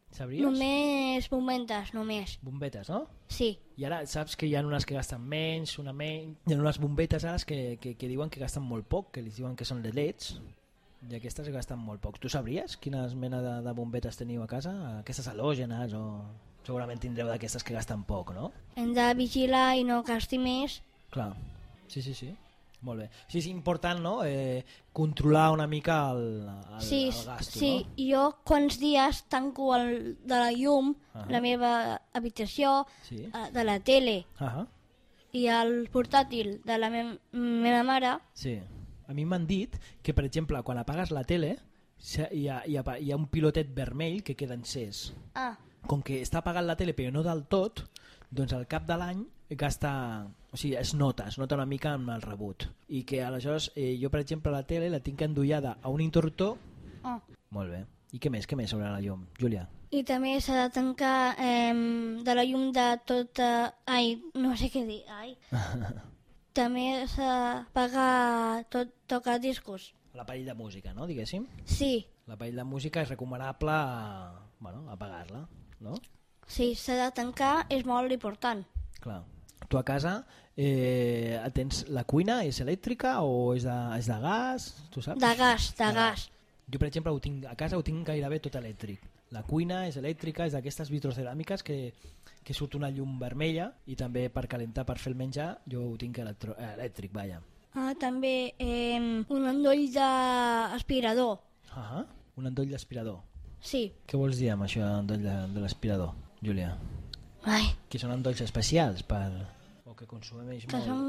Sabries? Només momentes, només. Bombetes, no? Sí. I ara saps que hi ha unes que gasten menys, una menys... Hi ha unes bombetes ara que, que, que diuen que gasten molt poc, que li diuen que són de LEDs, i aquestes gasten molt poc. Tu sabries quines mena de, de bombetes teniu a casa? Aquestes halògenes o... Segurament tindreu d'aquestes que gasten poc, no? Hem de vigilar i no gasti més. Clar, sí, sí, sí. Molt bé. Sí, és important, no?, eh, controlar una mica el, el, sí, el gasto, sí. no? jo quants dies tanco el de la llum, Ah. la meva habitació, Sí. eh, de la tele Ahà. i el portàtil de la me meva mare. Sí. A mi m'han dit que, per exemple, quan apagues la tele, hi ha, hi ha, hi ha un pilotet vermell que queda encès. Ah, Com que està apagant la tele però no del tot, doncs al cap de l'any gasta... O sigui, es nota, es nota una mica amb el rebut. I que aleshores eh, jo, per exemple, la tele la tinc endollada a un interruptor... oh. Molt bé. I què més, què més sobre la llum? Júlia? I també s'ha de tancar eh, de la llum de tota... Ai, no sé què dir. Ai. també s'ha d'apagar tot tocar discos. L'aparell de música, no?, diguéssim. Sí, L'aparell de música és recomanable bueno, apagar-la, no? sí, s'ha de tancar, és molt important. Clar. Tu a casa eh, tens la cuina, és elèctrica o és de, és de gas? Tu saps? De gas, de gas. Jo, per exemple, ho tinc, a casa ho tinc gairebé tot elèctric. La cuina és elèctrica, és d'aquestes vitroceràmiques que, que surt una llum vermella i també per calentar, per fer el menjar, jo ho tinc electro, elèctric, vaja. Ah, també eh, un endoll d'aspirador. Ah un endoll d'aspirador. Sí, Què vols dir amb això, de l'aspirador, Júlia? Ai, Que són endolls especials per... o que consumeix que molt. són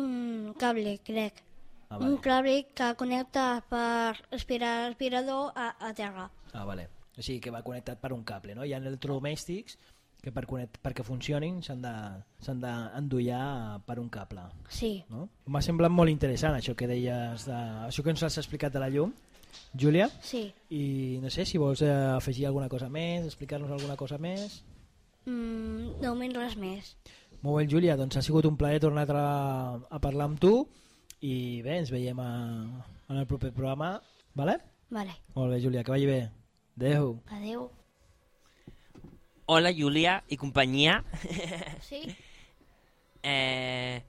un cable, crec. Ah, Un vale. cable que connecta per aspirar l'aspirador a, a terra. Ah, vale. O sigui que va connectat per un cable, no? Hi ha electrodomèstics que per connect, perquè funcionin s'han de- d'endollar per un cable. Sí. No? M'ha semblat molt interessant això que deies, de, això que ens has explicat de la llum, Júlia. Sí. I no sé si vols eh, afegir alguna cosa més, explicar-nos alguna cosa més. Mm, de moment res més. Molt bé, Júlia, doncs ha sigut un plaer tornar a, a parlar amb tu i bé, ens veiem a, en el proper programa, vale? Vale. Molt bé, Júlia, que vagi bé. Adéu. Adéu. Hola, Júlia i companyia. Sí? eh...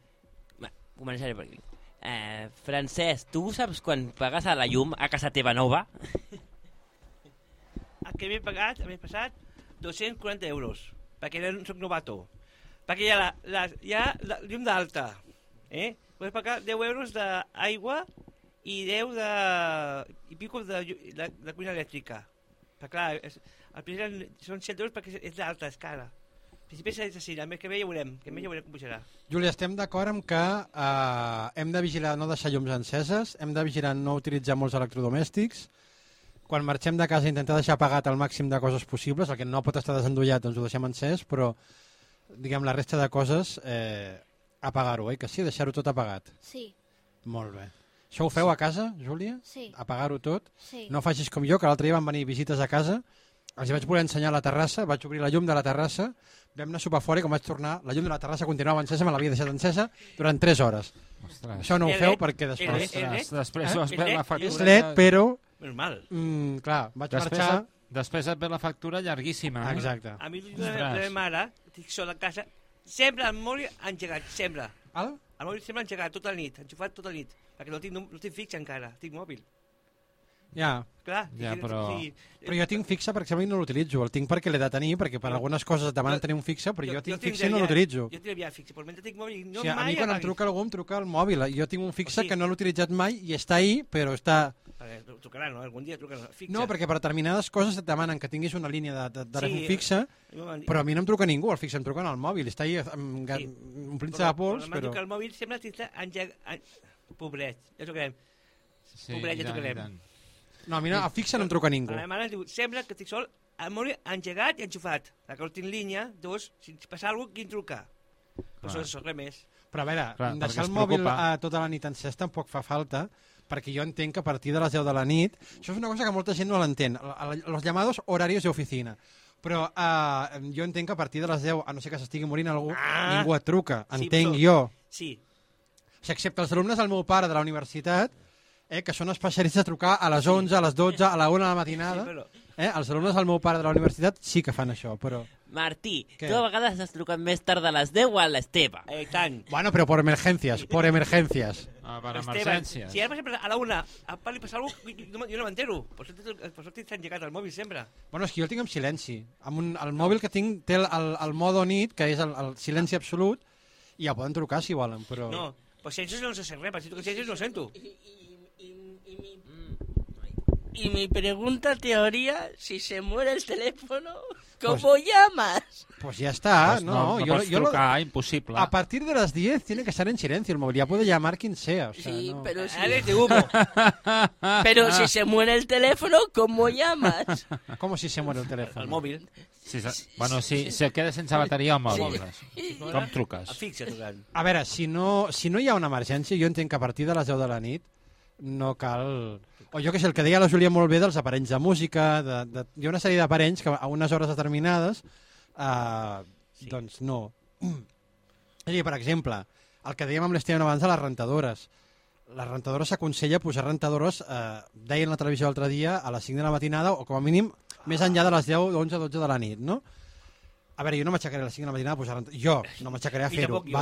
Va, començaré per aquí. Eh, Francesc, tu saps quan pagues a la llum a casa teva nova? El que m'he pagat, l'any passat, 240 euros, perquè no soc novato. Perquè hi ha la, la, hi ha la llum d'alta, eh? Vaig pagar 10 euros d'aigua i 10 de... i pico de, de, de cuina elèctrica. Però clar, és, al principi són 100 euros perquè és d'alta, és cara. Al principi és així, el mes que ve ja veurem, que mes ja veurem com pujarà. Júlia, estem d'acord amb que eh, hem de vigilar no deixar llums enceses, hem de vigilar no utilitzar molts electrodomèstics, quan marxem de casa intentar deixar apagat el màxim de coses possibles, el que no pot estar desendollat doncs ho deixem encès, però diguem la resta de coses eh, apagar-ho, oi que sí? Deixar-ho tot apagat. Sí. Molt bé. Això ho feu a casa, Júlia? Sí. Apagar-ho tot? Sí. No facis com jo, que l'altre dia van venir visites a casa, els vaig voler ensenyar la terrassa, vaig obrir la llum de la terrassa, vam anar a sopar fora i quan vaig tornar, la llum de la terrassa continuava encesa, me l'havia deixat encesa durant 3 hores. Ostres. Això no ho feu perquè després... LED, el LED. Després veure la factura. És LED, però... Normal. Mm, clar, vaig Després, marxar... després et ve la factura llarguíssima. eh? Exacte. A mi la, la, meva mare, estic sol a casa, sempre el mòbil engegat, sempre. El? El mòbil sempre engegat tota la nit, enxufat tota la nit, perquè no el tinc, no, no el tinc fix encara, tinc mòbil. Ja. Clar, Ja, però- sí. Però jo tinc fixe, per exemple, i no l'utilitzo. El tinc perquè l'he de tenir, perquè per algunes coses et demanen tenir un fixe, però jo, tinc fixe i no l'utilitzo. Jo tinc ja fixe, però mentre tinc mòbil, no o sigui, a mai mi quan em truca algú em truca al mòbil. Jo tinc un fixe O sigui- que no l'he utilitzat mai i està ahí, però està... Perquè trucarà, no? Algun dia trucarà. Fixa. No, perquè per determinades coses et demanen que tinguis una línia de, de, de Sí, jo m'han dit- però a mi no em truca ningú, el fixe em truca al mòbil, està ahí amb, sí. omplint-se de pols, Però... però... que el mòbil sempre t'està engegat... En... Pobret, ja trucarem. Sí, Pobret, ja trucarem. No, a mi no, a fixe no em truca ningú. La meva mare diu, sempre que estic sol, el mòbil engegat i enxufat. La que no tinc línia, dos, si passa alguna cosa, qui em truca? Però això, això res més. Però a veure, Clar, deixar el mòbil a tota la nit encès tampoc fa falta, perquè jo entenc que a partir de les 10 de la nit, això és una cosa que molta gent no l'entén, el- el- los llamados horarios de oficina. Però uh, jo entenc que a partir de les 10, a no ser que s'estigui morint algú, Ah! ningú et truca, Sí, entenc però- jo. Sí. O sigui, excepte els alumnes del meu pare de la universitat, eh, que són especialistes a trucar a les 11, a les 12, a la 1 de la matinada. Sí, però- eh, els alumnes del meu pare de la universitat sí que fan això, però... Martí, Què? tu a vegades has trucat més tard a les 10 o a l'Esteve. Eh, tant. Bueno, però por emergencias, por emergencias. Ah, per Esteban, emergències. si ara, per exemple, a la una, a part li passa alguna cosa, jo no, jo no m'entero. Per té- per això t'he engegat el mòbil sempre. Bueno, és que jo el tinc en silenci. Amb un, el mòbil que tinc té el, el, el modo nit, que és el, el silenci absolut, i ja poden trucar si volen, però... No, pues si eso no se sent res, però si tu que si no ho sento. Y mi pregunta teoría, si se muere el teléfono, ¿cómo Pues- llamas? Pues ya está, Pues no, no, no yo, pots yo lo- imposible. A partir de las 10 tiene que estar en silencio el móvil, ya puede llamar quien sea. O sea, Sí, no. pero si... Dale de humo. Pero si se muere el teléfono, ¿cómo llamas? ¿Cómo si se muere el teléfono? El mòbil. Si, se- bueno, si se queda sense bateria mòbil. Sí. Com truques? Fixe trucant. A veure, si no, si no hi ha una emergència, jo entenc que a partir de les 10 de la nit no cal... O jo que sé, el que deia la Júlia molt bé dels aparells de música, de, de... hi ha una sèrie d'aparells que a unes hores determinades, eh, sí. doncs no. És a dir, per exemple, el que dèiem amb l'Esteban abans de les rentadores. Les rentadores s'aconsella posar rentadores, eh, deien la televisió l'altre dia, a les 5 de la matinada, o com a mínim més enllà de les 10, 11, 12 de la nit, no? A veure, jo no m'aixecaré a les 5 de la matinada a posar rentadores. Jo no m'aixecaré a fer-ho, jo.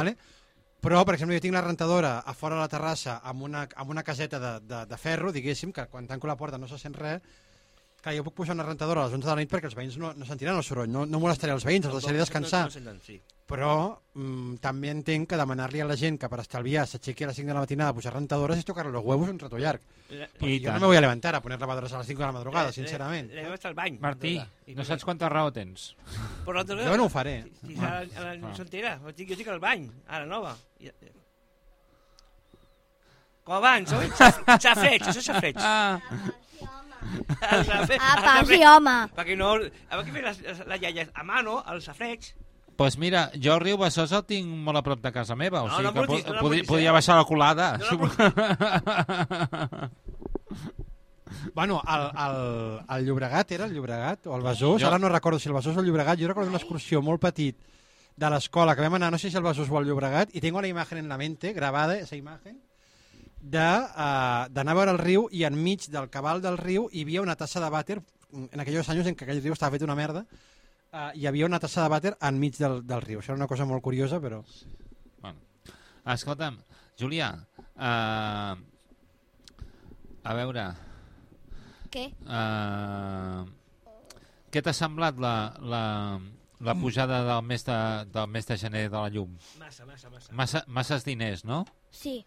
Però, per exemple, jo tinc la rentadora a fora de la terrassa amb una, amb una caseta de, de, de ferro, diguéssim, que quan tanco la porta no se sent res. Clar, jo puc posar una rentadora a les 11 de la nit perquè els veïns no, no sentiran el soroll, no, no molestaré els veïns, els deixaré descansar. No, no, no, no, sí. Però mm, també entenc que demanar-li a la gent que per estalviar s'aixequi a les 5 de la matinada a posar rentadores és tocar los huevos un rato llarg. La- I yo no tant. me voy a levantar a poner lavadores a las 5 de la madrugada, Le- sincerament. Le, le estar al bany. Martí, no saps quanta raó tens? Però Jo no ho faré. Si, si a, la, a la Ah. Santera, jo estic, jo estic al bany, a la nova. I, com abans, oi? Xaf- Xafreig, això és xafreig. Ah. Apa, sí, home. Perquè no... A veure què fer les, les, les iaies a mano, el xafreig. Pues mira, jo el riu Besòs el tinc molt a prop de casa meva, o No, sigui no que po no podria, podria eh? baixar la colada. No suposo. Bueno, al, al, al Llobregat era el Llobregat o el Besòs, Jo- ara no recordo si el Besòs o el Llobregat, jo recordo una excursió molt petit de l'escola que vam anar, no sé si el Besòs o el Llobregat, i tengo la imagen en la mente, grabada, esa imagen, de, uh, d'anar a veure el riu i enmig del cabal del riu hi havia una tassa de vàter, en aquells anys en què aquell riu estava fet una merda, uh, hi havia una tassa de vàter enmig del, del riu. Això era una cosa molt curiosa, però... Bueno. Escolta'm, Julià, uh, a veure... Què? Uh, què t'ha semblat la, la, la pujada del mes, de, del mes de gener de la llum? Massa, massa, massa. Massa, masses diners, no? Sí.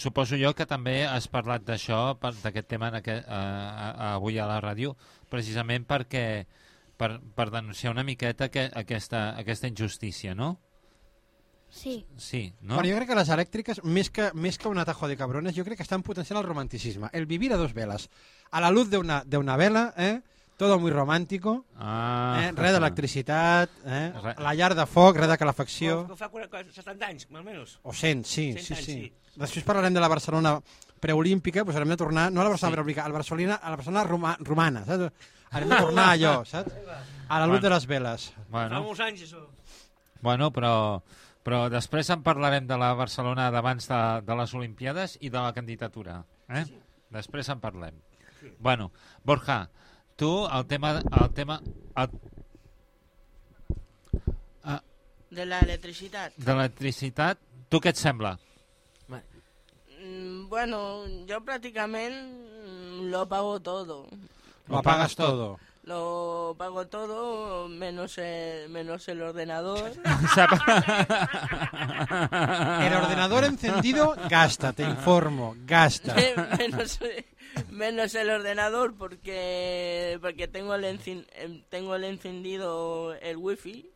Suposo jo que també has parlat d'això, d'aquest tema en aquest, uh, avui a la ràdio, precisament perquè per, per denunciar una miqueta que, aquesta, aquesta injustícia, no? Sí. Sí, no? Bueno, jo crec que les elèctriques, més que, més que un atajo de cabrones, jo crec que estan potenciant el romanticisme. El vivir a dos velas. A la luz de una, de una vela, ¿eh? todo muy romántico, Ah. eh? res d'electricitat, eh? Re- la llar de foc, res de calefacció... Que fa 40, 70 anys, almenys. O 100, sí, 100 sí, anys, sí. sí. Després parlarem de la Barcelona preolímpica, doncs haurem de tornar, no a la Barcelona Sí. preolímpica, a la Barcelona, a la Barcelona roma, romana, saps? Haurem de tornar a allò, saps? A la luz Bueno. de les veles. Fa Bueno, molts anys, això. bueno però, però després en parlarem de la Barcelona d'abans de, de les Olimpiades i de la candidatura. Eh? Després en parlem. Bueno, Borja, tu el tema... El tema el, ah, De la electricidad. de l'electricitat, tu què et sembla? Mm, Bueno, yo prácticamente mm, lo pago todo. Lo apagas todo. Lo pago todo, menos el, menos el ordenador. El ordenador encendido, gasta, te informo, gasta. menos, menos el ordenador porque porque tengo el encin- em, tengo el encendido el wifi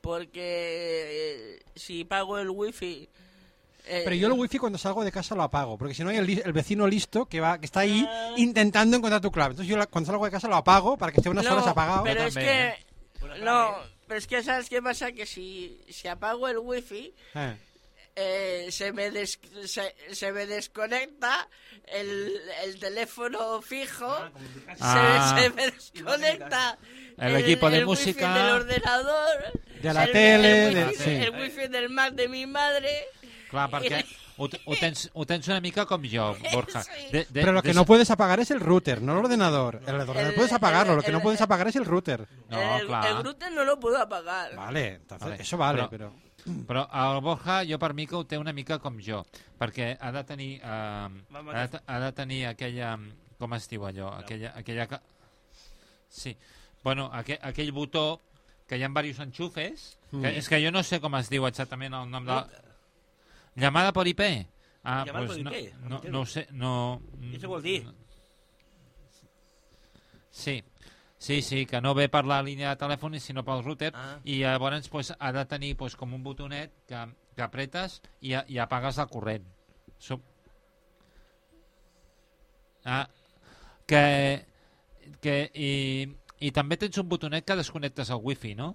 porque eh, si pago el wifi eh, Pero yo el wifi cuando salgo de casa lo apago, porque si no hay el, vecino listo que va que está ahí intentando encontrar tu clave. Entonces yo la- cuando salgo de casa lo apago para que esté unas no, horas apagado. pero es que ¿eh? no pero es que sabes qué pasa que si si apago el wifi Eh. eh, se, me des- se, se me desconecta el, el teléfono fijo, Ah. se, se me desconecta El equipo de el música. wifi del ordenador, De la el, tele, el de- wifi, sí. el wifi del Mac de mi madre. Clar, perquè ho, ho, tens, ho tens una mica com jo, Borja. De, de, Pero lo que de- no puedes apagar es el router, no el ordenador. El ordenador puedes apagarlo, lo que no puedes apagar es el router. No, el, clar. el router no lo puedo apagar. Vale, entonces eso vale, pero... Però el Borja, jo per mi que ho té una mica com jo, perquè ha de tenir, eh, ha, de, ha de tenir aquella, com es diu allò, aquella, aquella sí, bueno, aquell, aquell botó que hi ha diversos enxufes, que, Mm. és que jo no sé com es diu exactament el nom de... La... Llamada per IP? Ah, Llamada pues per no, IP, no, no ho sé, no... Això vol dir? Sí, sí, sí, que no ve per la línia de telèfon sinó pel router Ah. i llavors pues, ha de tenir pues, com un botonet que, que apretes i, i apagues el corrent. Sup... Ah, que, que i, i també tens un botonet que desconnectes el wifi, no?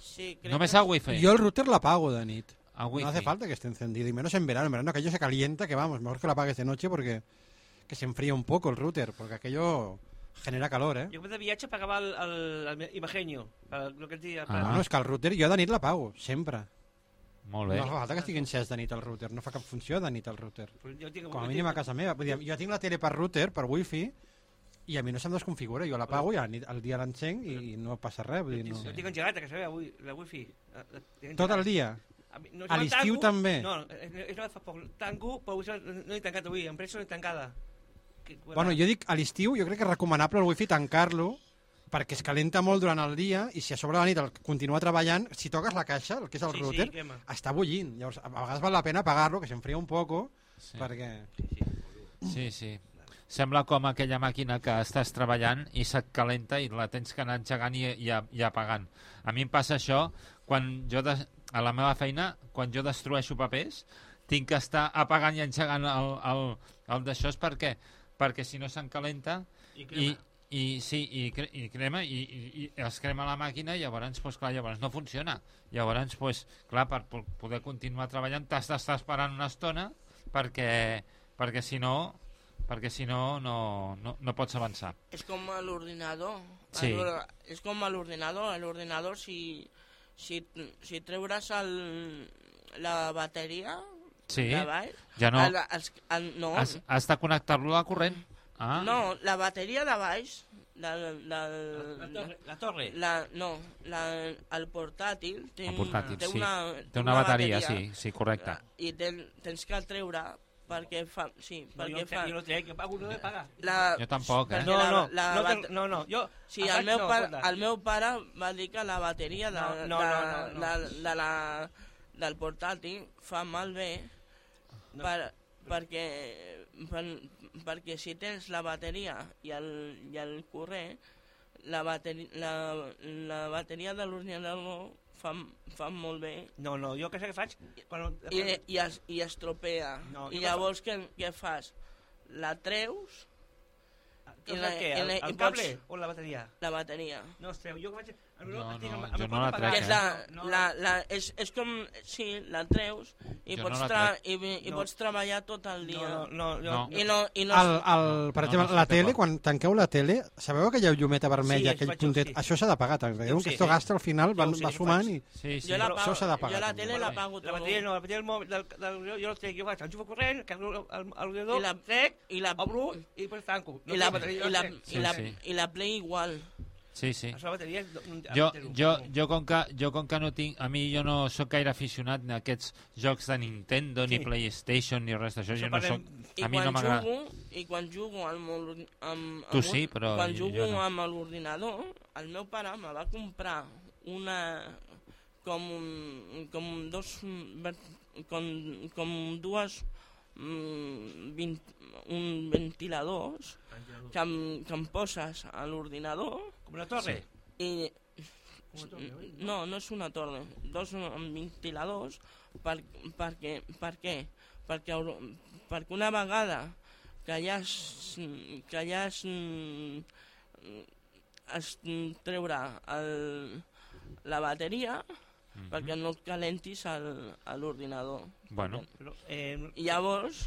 Sí, creo Només que- el wifi. Yo el router lo apago de nit. A wifi. No hace falta que esté encendido, y menos en verano. En verano aquello se calienta, que vamos, mejor que lo apagues de noche porque que se enfría un poco el router, porque aquello genera calor, ¿eh? Jo de viatge pagava el, el, el Imagenio, el, el que et dia... Ah. No, és que el router jo de nit l'apago, sempre. Molt bé. No fa falta que estigui encès de nit el router, no fa cap funció de nit el router. Jo tinc- Com a mínim tinc- a casa meva. Vull dir, jo tinc la tele per router, per wifi, i a mi no se'm desconfigura, jo l'apago i a la nit- al dia l'encenc i no passa res. Vull dir, no... Jo tinc engegat a casa meva avui, la wifi. Tot el dia? No, A jo l'estiu també? No, és, és la fa poc. Tanco, però avui no, he tancat avui, empresa no he tancada. Que, Bueno, jo dic, a l'estiu jo crec que és recomanable el wifi tancar-lo perquè es calenta molt durant el dia i si a sobre de la nit el continua treballant, si toques la caixa, el que és el Sí, sí, router, crema. està bullint. Llavors, a vegades val la pena apagar-lo, que s'enfria un poco, Sí. perquè... Sí, sí. Sembla com aquella màquina que estàs treballant i se't calenta i la tens que anar engegant i, i, i apagant. A mi em passa això quan jo de, a la meva feina, quan jo destrueixo papers, tinc que estar apagant i engegant el, el, el d'això és perquè, perquè si no s'encalenta I i, crema. i, sí, i, cre i crema i, i, i es crema la màquina i llavors, pues, clar, llavors no funciona. Llavors, pues, clar, per po- poder continuar treballant t'has d'estar esperant una estona perquè, perquè si no perquè si no, no, no, no pots avançar. És com a l'ordinador. Sí. És com a l'ordinador. L'ordinador, si, si, si treures el, la bateria Sí, de baix... ja no. El, els, el, no, Has, has de connectar-lo al corrent. Ah, no, la bateria de baix... Del, del, La torre. La torre. La, no, la, el portàtil té, El portàtil, té sí. una, Té una bateria, sí, sí, correcte. I ten, tens que treure perquè fa... Sí, No, perquè jo, fa... jo no trec, jo pago, no he de pagar. La, Jo tampoc, eh? perquè No, la- no, la no, no, no, jo... Sí, el meu, no, pare, el meu pare va dir que la bateria de, No, no, de, no, no, no. de, de la, del portàtil fa malbé No. per, perquè, per, perquè si tens la bateria i el, i el corrent, la, bateri, la, la bateria de l'ordinador fa, fa molt bé No, no, jo què sé què faig? Quan, i, i, es, i es tropea. No, I llavors què, què fas? La treus Què, i la- què, i el, la- el i cable pots- o la bateria? la bateria. No es treu, jo que faig... No, tinc no, jo no la trec, Que és, eh? la, No, la, la, és, és com, sí, la treus i, Jo pots, no la tra i, i No. pots treballar tot el dia. No, no, no, No. I no, i no, El, el, per No, exemple, no la estic tele, quan tanqueu la tele, sabeu aquella llumeta vermella, Sí, aquell vaig- puntet? sí. Això s'ha de pagar, també, Sí, que sí, esto sí. gasta al final, va, sé, va sumant i... Sí, sí. jo, la això s'ha de pagar, jo la tele la pago La bateria no, la bateria del, mòbil, del, del, jo, jo el trec, jo faig, enxufo corrent, el- l'ordinador, I la, trec, i la, obro i després tanco. No i la, i la, i la, Sí, sí. i la Play igual. Sí, sí. Això la bateria... Jo, jo, jo, com que, jo com que no tinc... A mi jo no sóc gaire aficionat a aquests jocs de Nintendo, ni Sí. PlayStation, ni res d'això. Això Jo no soc... A mi no m'agrada... i quan jugo amb, l'or- amb, Tu amb, sí, però quan jugo no. amb l'ordinador, el meu pare me va comprar una com, un- com dos com, com dues mm, vint, un ventiladors que em, que em poses a l'ordinador Com una torre. Una torre, no, no és una torre, dos ventiladors per, perquè, per què? Perquè, una vegada que ja es, que ja es, es treure el, la bateria Mhm. perquè no calentis l'ordinador. Bueno, Però, eh, I llavors...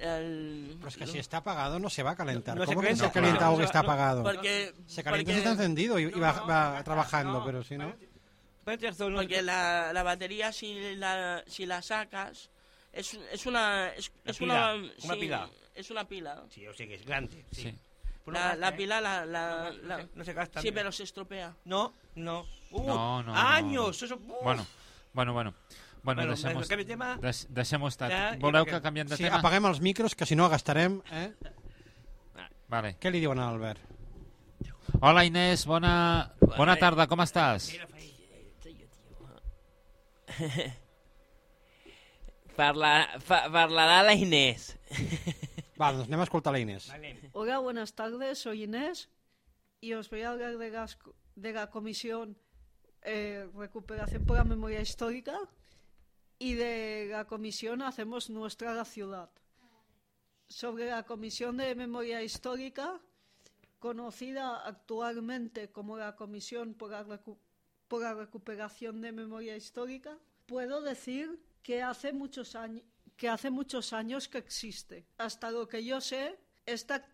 El, Pero es que si está apagado no se va a calentar. No se ¿Cómo que calienta, se calienta algo que No, está no, apagado? Porque, Se calienta porque- si está encendido y, y va, No, no, va no, trabajando, no. pero si no... No- Perquè la, la bateria, si la, si la saques, és, és una... La és pila, una, una sí, pila. És una pila. Sí, o sigui, és grande. Sí. sí. No La, la eh? pila la... la, No, no la se- no se gasta. sí, però se estropea. No, no. Uh, No, no, no, años, no. eso... Uh. Bueno, bueno, bueno. Bueno, Bueno, deixem-ho de tema. deix, deixem estar. Ja, Voleu que canviem de Sí, tema? apaguem els micros, que si no gastarem... Eh? Vale. Què li diuen a l'Albert? Hola Inés, bona, bona tarda, com estàs? Parla, fa, parlarà la Inés. Va, doncs anem a escoltar la Inés. Hola, buenas tardes, soy Inés y os voy a hablar de, las- de la Comisión eh, Recuperación por la Memoria Histórica y de la Comisión Hacemos Nuestra la Ciudad. Sobre la Comisión de Memoria Histórica, conocida actualmente como la Comisión por la, Recuperación de Memoria Histórica, puedo decir que hace muchos años que existe. Hasta lo que yo sé, esta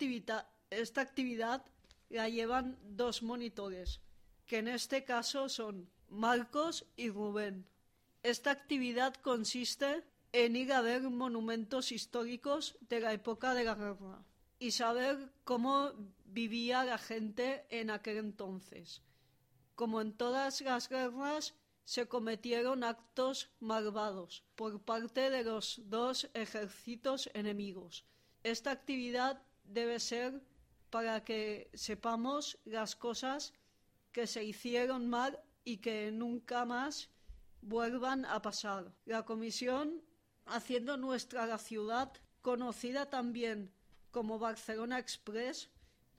esta actividad la llevan dos monitores, que en este caso son Marcos y Rubén. Esta actividad consiste en ir a ver monumentos históricos de la época de la guerra y saber cómo vivía la gente en aquel entonces. Como en todas las guerras, se cometieron actos malvados por parte de los dos ejércitos enemigos. Esta actividad debe ser para que sepamos las cosas que se hicieron mal y que nunca más vuelvan a pasar. La comisión, haciendo nuestra la ciudad conocida también como Barcelona Express,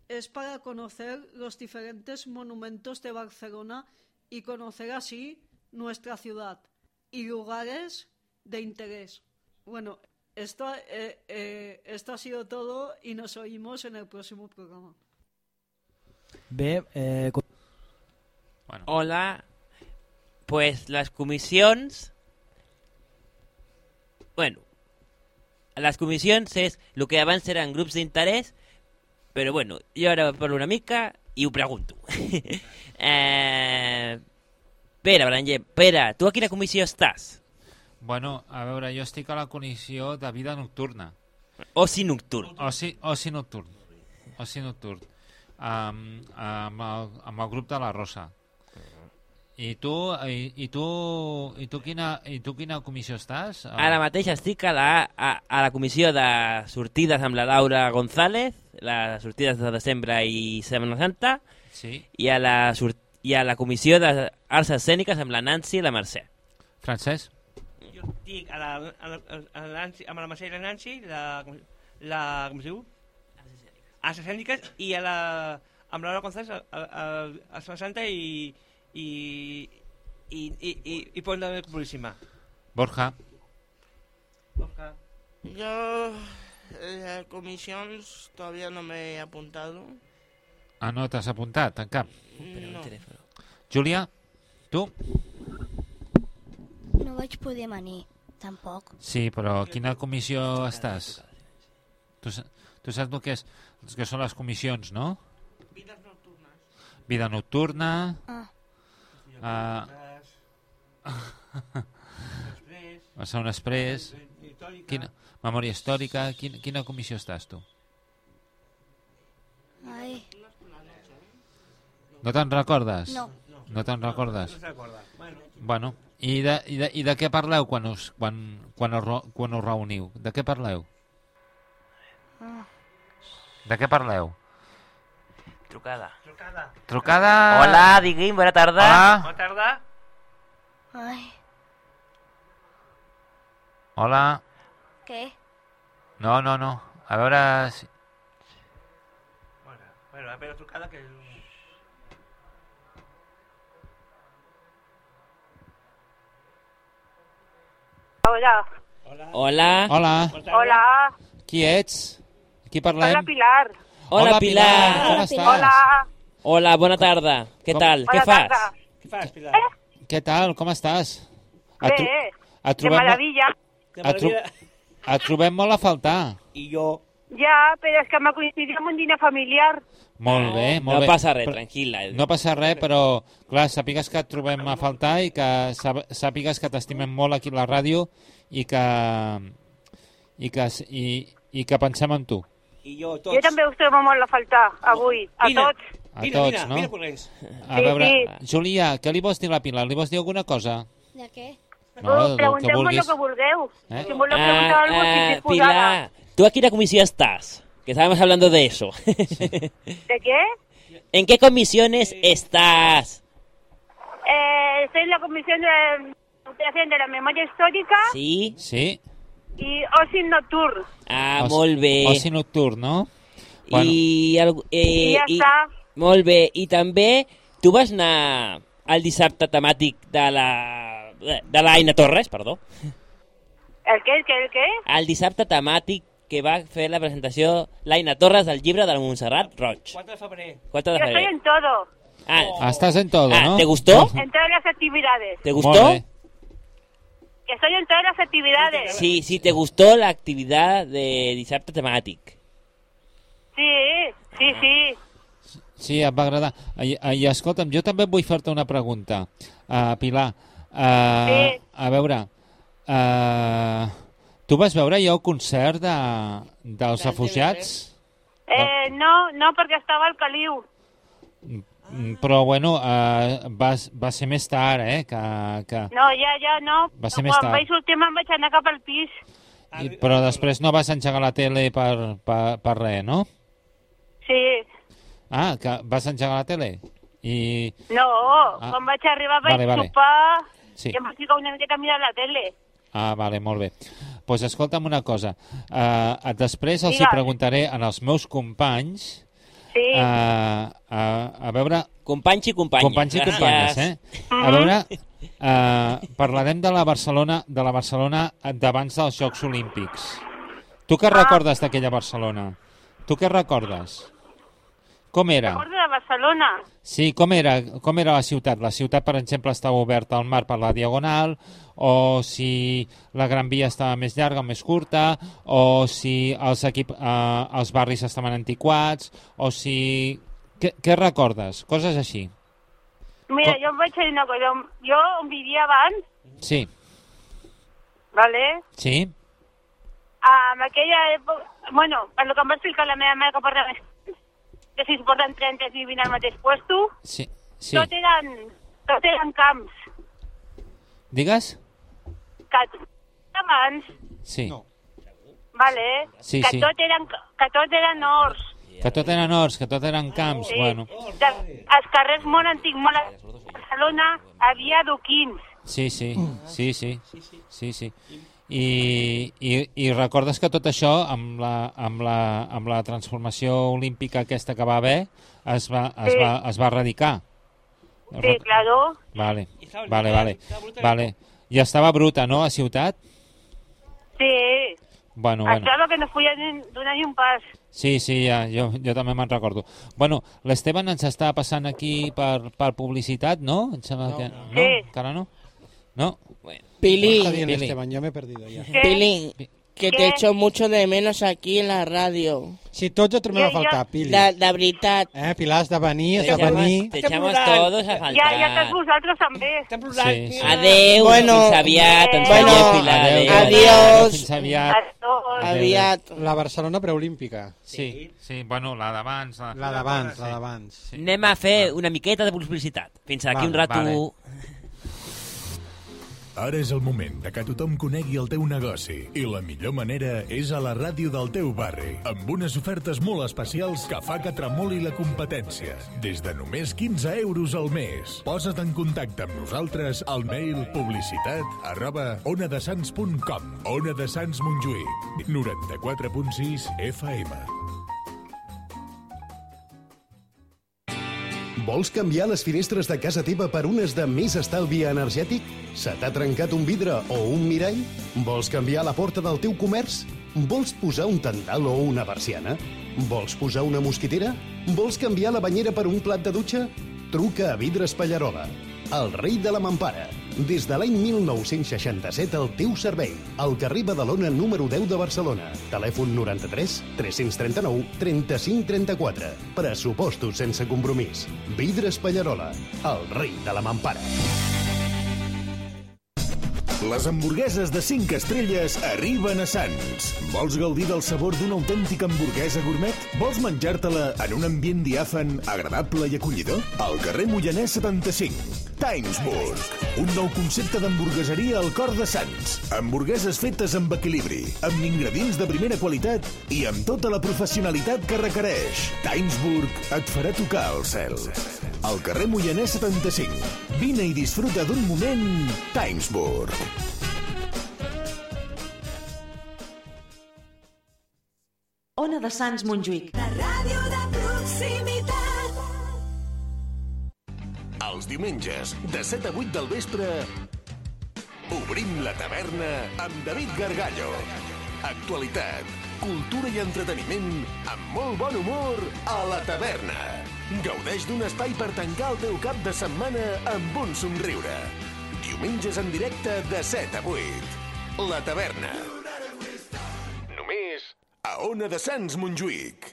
es para conocer los diferentes monumentos de Barcelona y conocer así nuestra ciudad y lugares de interés. Bueno, esto, eh, eh, esto ha sido todo y nos oímos en el próximo programa. Bé, eh, Hola. Pues les comissions... Bueno, les comissions és el que abans eren grups d'interès, però bueno, jo ara parlo una mica i ho pregunto. eh... Pere, Branger, Pere, tu a quina comissió estàs? Bueno, a veure, jo estic a la comissió de vida nocturna. Oci nocturn. Oci, oci nocturn. Oci nocturn. Um, amb, el, amb el grup de la Rosa. I tu, i, i tu, i tu, quina, i tu quina comissió estàs? Ara mateix estic a la, a, a la comissió de sortides amb la Laura González, les sortides de desembre i Setmana Santa, Sí. i a la, sort, i a la comissió d'arts escèniques amb la Nancy i la Mercè. Francesc? Jo estic a la, a la, a la Nancy, amb la Mercè i la Nancy, la, la, com es diu? Arts escèniques, i a la, amb la Laura González a, a, a, a Setmana Santa i, i, i, i, i Pont de Puríssima. Borja? Borja. Yo, eh, comisiones, todavía no me he apuntado. Ah, no t'has apuntat, en cap? No. Júlia? Tu? No vaig poder venir, tampoc. Sí, però quina comissió estàs? Tu, tu saps el que, és, el que són les comissions, no? Vidas nocturnas. Vida nocturna... Ah. Uh, Barcelona Express... Quina, memòria històrica... Quina, quina comissió estàs, tu? Ai, No te'n recordes? No. No te'n recordes? No se'n recorda. Bueno. Bueno, i de, i de, i de què parleu quan us, quan, quan, us, quan us reuniu? De què parleu? ah. De què parleu? Trucada. Trucada. Trucada... Hola, digui'm, bona tarda. Hola. Bona tarda. Ai, Hola. què? No, no, no. A veure... Si... Bueno, bueno, a veure, trucada que... Hola. Hola. Hola. Hola. Qui ets? Qui parlem? Hola, Pilar. Hola, Hola, Pilar. Pilar, com estàs? Hola. Hola, bona tarda. Què Com- tal? Què Bona fas? tarda. Què fas, Pilar? Què tal? Com estàs? Bé, tro- de trobem, maravilla. et, tro et trobem molt a faltar. I jo... Ja, però és que m'ha coincidit amb un dinar familiar. Molt bé, molt no bé. passa res, Però- tranquil·la. No passa res, però clar, sàpigues que et trobem a faltar i que sàp- sàpigues que t'estimem molt aquí a la ràdio i que, i que, i, i que pensem en tu. I jo, Jo tots. també us trobo molt a faltar, avui, a Vine. tots. A Vine, tots, vine, no? vine. A Sí, veure, sí. Júlia, què li vols dir a la Pilar? Li vols dir alguna cosa? De què? No, que Pregunteu-me el que vulgueu. Eh? Si voleu preguntar Ah, alguna cosa, ah, disposada. Pilar, ¿tú a qué comisión estás? Que estábamos hablando de eso. ¿De qué? ¿En qué comisiones estás? Eh, estoy en la Comisión de de la Memoria Histórica Sí? Sí? Y Oci Nocturn. Ah, Oci- molt bé. Oci nocturn, no? Bueno, I, el, eh, I ja està. Molt bé. I també tu vas anar al dissabte temàtic de la de l'Aina Torres, perdó. ¿El qué? ¿El qué? ¿El qué? El dissabte temàtic que va fer la presentació l'Aina Torres del llibre de la Montserrat Roig. 4 de febrer. 4 de Yo estoy febrer. en todo, Ah, estàs en todo, Ah, no? ¿te gustó? en todas las actividades. ¿Te Molt gustó? bé. Que estoy en todas las actividades. Sí, sí, te gustó la actividad de dissabte temàtic. Sí, sí, sí. Sí, em va agradar. I, i escolta'm, jo també vull fer-te una pregunta. Uh, Pilar, uh, Sí. a veure, uh, tu vas veure ja el concert de, dels refugiats? Eh, no, no, porque estaba al Caliu. Mm, Però, bueno, uh, va, va ser més tard, eh? Que, que... No, ja, ja, no. Va ser més Quan tard. vaig sortir me'n vaig anar cap al pis. I, però després no vas engegar la tele per, per, per res, no? Sí. Ah, que vas engegar la tele? I... No, Ah. quan vaig arribar vaig Vale, vale. sopar Sí. i em vaig ficar una miqueta a mirar la tele. Ah, vale, molt bé. Doncs pues escolta'm una cosa. Uh, després els hi Digues. preguntaré als meus companys Sí. uh, a, a veure... Companys i companyes. Companys i Gràcies. companyes, eh? A Mhm. veure, uh, parlarem de la Barcelona de la Barcelona d'abans dels Jocs Olímpics. Tu què recordes d'aquella Barcelona? Tu què recordes? Com era? Recordo de Barcelona. Sí, com era, com era la ciutat? La ciutat, per exemple, estava oberta al mar per la Diagonal, o si la Gran Via estava més llarga o més curta, o si els, equip, eh, els barris estaven antiquats, o si... Què, què recordes? Coses així. Mira, Com- jo em vaig dir una cosa. Jo on vivia abans, Sí, vale? sí, en aquella època... Bueno, per lo que em va explicar la meva mare que porta més que si es porten 30 i vivint al mateix puesto, sí, sí. tot, eren, tot eren camps. Digues? Que abans, Sí. vale? Sí, que, sí. Tot eren, que tot eren horts. Que tot eren horts, que tot eren camps, Sí. bueno. De, els carrers molt antics, molt a Barcelona, havia adoquins. Sí, sí, sí, sí, sí, sí. I, i, I recordes que tot això, amb la, amb, la, amb la transformació olímpica aquesta que va haver, es va, es Sí. va, es va erradicar? Sí, claro. Vale, vale, vale, vale. I estava bruta, no, a ciutat? Sí. Bueno, Bueno. bueno. Estava que no podia ni donar ni un pas. Sí, sí, ja, jo, jo també me'n recordo. Bueno, l'Esteban ens està passant aquí per, per publicitat, no? Em sembla que... No? Sí. Encara no? No? Pili. Está bien, Pili. Esteban, yo me he perdido ya. Pili, que te echo mucho de menos aquí en la radio. Si tots et trobem a faltar, Pili. De, de veritat. Eh, Pilar, has de venir, has Te de venir. llamas- te llamas todos a Ja, ja tots vosaltres també. Estem Sí, sí. Adeu, Bueno, fins aviat, ens bueno, veiem, Pilar, adeu. adiós. Fins aviat. Aviat. La Barcelona preolímpica. Sí, sí, bueno, la d'abans. La, La d'abans, la d'abans. Sí. Anem a fer una miqueta de publicitat. Fins aquí Vale, un rato... vale. Ara és el moment de que tothom conegui el teu negoci i la millor manera és a la ràdio del teu barri, amb unes ofertes molt especials que fa que tremoli la competència. Des de només 15 euros al mes. Posa't en contacte amb nosaltres al mail publicitat arroba onadesans.com Ona de Sants Montjuïc 94.6 FM Vols canviar les finestres de casa teva per unes de més estalvi energètic? Se t'ha trencat un vidre o un mirall? Vols canviar la porta del teu comerç? Vols posar un tendal o una persiana? Vols posar una mosquitera? Vols canviar la banyera per un plat de dutxa? Truca a Vidres Pallarola, el rei de la mampara. Des de l'any 1967 al teu servei. Al carrer Badalona número 10 de Barcelona. Telèfon 93 339 35 34. Pressupostos sense compromís. Vidres Pallarola, el rei de la mampara. Les hamburgueses de 5 estrelles arriben a Sants. Vols gaudir del sabor d'una autèntica hamburguesa gourmet? Vols menjar-te-la en un ambient diàfan, agradable i acollidor? Al carrer Moianès 75. Timesburg, un nou concepte d'hamburgueseria al cor de Sants. Hamburgueses fetes amb equilibri, amb ingredients de primera qualitat i amb tota la professionalitat que requereix. Timesburg et farà tocar el cel. Al carrer Moianès 75. Vine i disfruta d'un moment Timesburg. Ona de Sants Montjuïc. Ràdio Els diumenges, de 7 a 8 del vespre, obrim la taverna amb David Gargallo. Actualitat, cultura i entreteniment amb molt bon humor a la taverna. Gaudeix d'un espai per tancar el teu cap de setmana amb un somriure. Diumenges en directe de 7 a 8. La taverna. Només a Ona de Sants Montjuïc.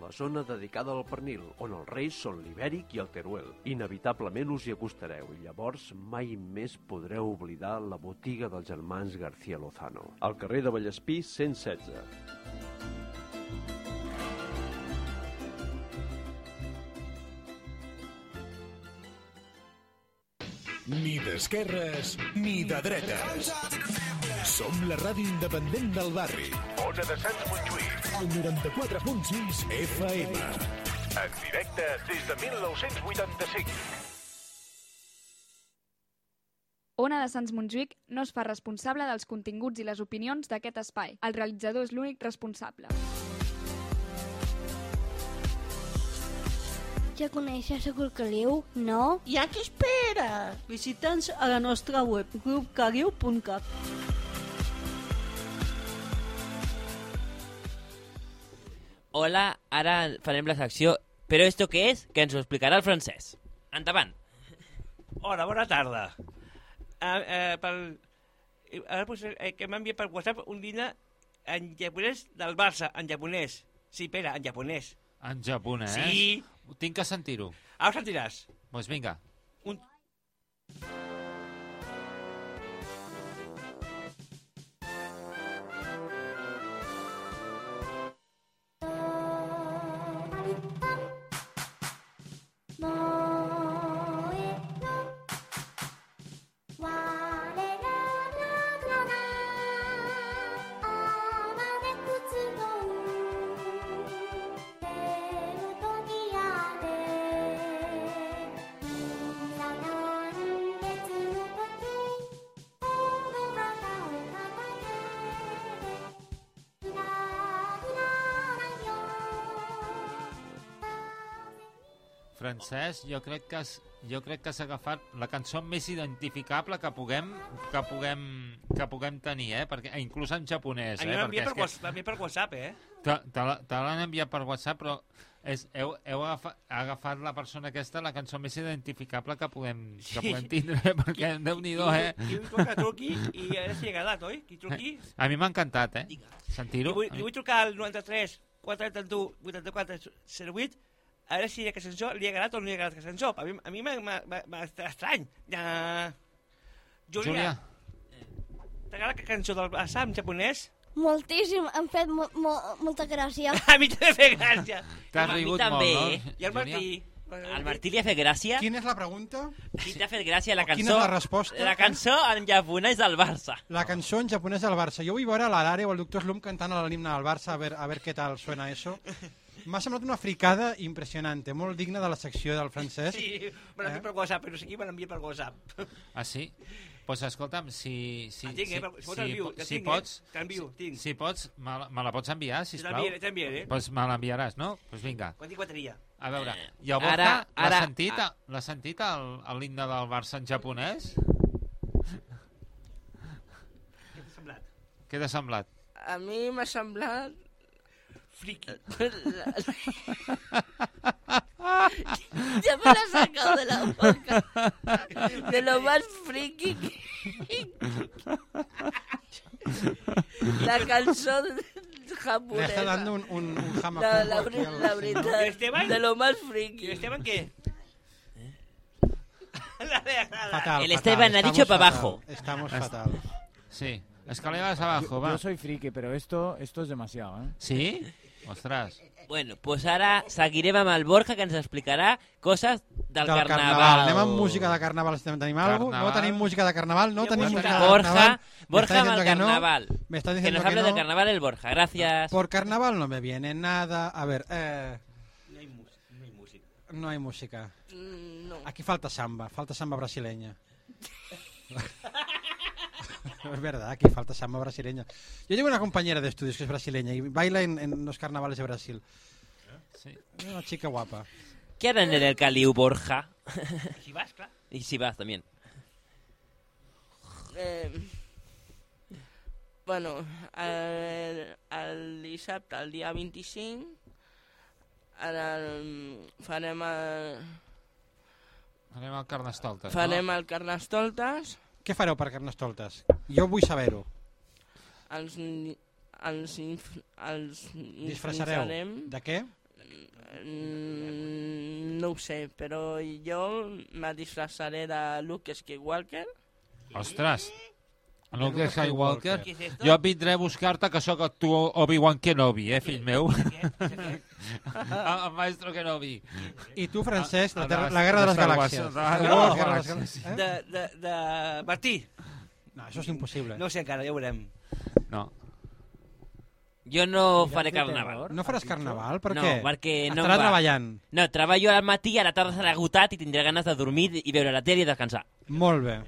la zona dedicada al pernil, on els reis són l'ibèric i el teruel. Inevitablement us hi acostareu i llavors mai més podreu oblidar la botiga dels germans García Lozano. Al carrer de Vallespí 116. Ni d'esquerres ni de dretes. Som la ràdio independent del barri. Ona de Sants Montjuïc. El 94.6 FM. En directe des de 1985. Ona de Sants Montjuïc no es fa responsable dels continguts i les opinions d'aquest espai. El realitzador és l'únic responsable. Ja coneixes el Caliu? No? I a què espera? Visita'ns a la nostra web, grupcaliu.cat. Hola, ara farem la secció Però esto què és? Que ens ho explicarà el francès. Endavant. Hola, bona tarda. Uh, uh, pel... Ara pues, eh, que m'ha enviat per WhatsApp un dinar en japonès del Barça, en japonès. Sí, Pere, en japonès. En japonès? Sí. Tinc que sentir-ho. Ara ho sentiràs. Doncs pues vinga. Un... Francesc, jo crec que has, jo crec que has agafat la cançó més identificable que puguem que puguem que puguem tenir, eh? Perquè eh, inclús en japonès, A mi eh? m'ha Perquè enviat és per, enviat per WhatsApp, eh? Te, te l'han enviat per WhatsApp, però és, heu, heu agafat, agafat la persona aquesta la cançó més identificable que que Sí. puguem tindre, eh? perquè déu-n'hi-do, eh? Qui, qui truca, truqui i a veure si ha agradat, oi? Qui truqui... A mi m'ha encantat, eh? Sentir-ho. vull, li vull trucar al 93 431 84 08 a veure si aquesta cançó li ha agradat o no li ha agradat aquesta cançó. A mi, a mi m'ha- estat estrany. Ja... Júlia, Júlia. t'agrada la cançó del Barça en japonès? Moltíssim, em fet mo mo molta gràcia. A mi també fa gràcia. T'has rigut també. molt, no? I el Martí? Al Martí li ha fet gràcia? Quina és la pregunta? Qui t'ha fet gràcia la cançó? quina és la resposta? La cançó en japonès del Barça. La cançó en japonès del Barça. Jo vull veure l'Alare o el Doctor Slum cantant l'himne del Barça a veure, a veure què tal suena eso. M'ha semblat una fricada impressionante, molt digna de la secció del francès. Sí, me l'ha Eh? per WhatsApp, però sé qui me l'envia per WhatsApp. Ah, sí? Doncs pues, escolta'm, si, si, Ah, tinc, eh? Si vols t'envio, ja si tinc, eh? pots, T'envio, si, si pots, me, la- me la pots enviar, sisplau? T'enviaré, t'enviaré. Doncs me l'enviaràs, no? Doncs pues vinga. Quan tinc bateria. A veure, i el Borja, Ara- l'ha ara- sentit, l'ha sentit el, el l'himne del Barça en japonès? Què t'ha semblat? Què t'ha semblat? A mi m'ha semblat... Friki. ya me la he sacado de la boca. De lo más friki que... La canción Le japonesa. está dando un, un, un jamacuco La, la, al la verdad, Esteban? de lo más friki. ¿Y Esteban qué? Fatal, El fatal, Esteban ha dicho para abajo. Estamos Es- fatal. Sí, escaleras abajo, Yo, va. yo soy friki, pero esto, esto es demasiado, ¿eh? Sí? Ostres. Bueno, pues ara seguirem amb el Borja que ens explicarà coses del, del carnaval. Anem amb música de carnaval, si tenim alguna cosa. No Carnaval. tenim música de carnaval, no tenim música de Borja, carnaval. Borja está amb el diciendo que no. carnaval. Me que diciendo nos que hable no. del carnaval el Borja, gracias. Por carnaval no me viene nada. A ver, eh, No hay música. No hay música. no hay música. Mm, No. Aquí falta samba, falta samba brasileña. es verdad, aquí falta samba brasileña. Yo tengo una compañera de estudios que es brasileña y baila en, en los carnavales de Brasil. Sí. Una chica guapa. ¿Qué harán en el Caliu, Borja? Si vas, clar. Y si vas también. Eh, bueno, el, el dissabte, el dia 25, ara mm, farem el, Anem al Carnestoltes, farem no? el Carnestoltes, Què fareu per Carnestoltes? Jo vull saber-ho. els, els, inf, els Disfressareu. inflarem. De què? Mm, no ho sé, però jo me disfressaré de Luke Skywalker. Ostres, no Luke que Skywalker. És esto? Jo vindré a buscar-te que sóc tu Obi-Wan Kenobi, eh, fill meu? el maestro Kenobi. I tu, Francesc, la, Ah, terra, la guerra de les galàxies. de- La de guerra de les galàxies. galàxies. Eh? De, de, de Martí. No, això és impossible. No ho sé encara, ja ho veurem. No. Jo no faré carnaval. No faràs carnaval? Per no, què? perquè no Estaràs va. treballant. No, treballo al matí i a la tarda serà agotat i tindré ganes de dormir i veure la tele i descansar. Molt bé.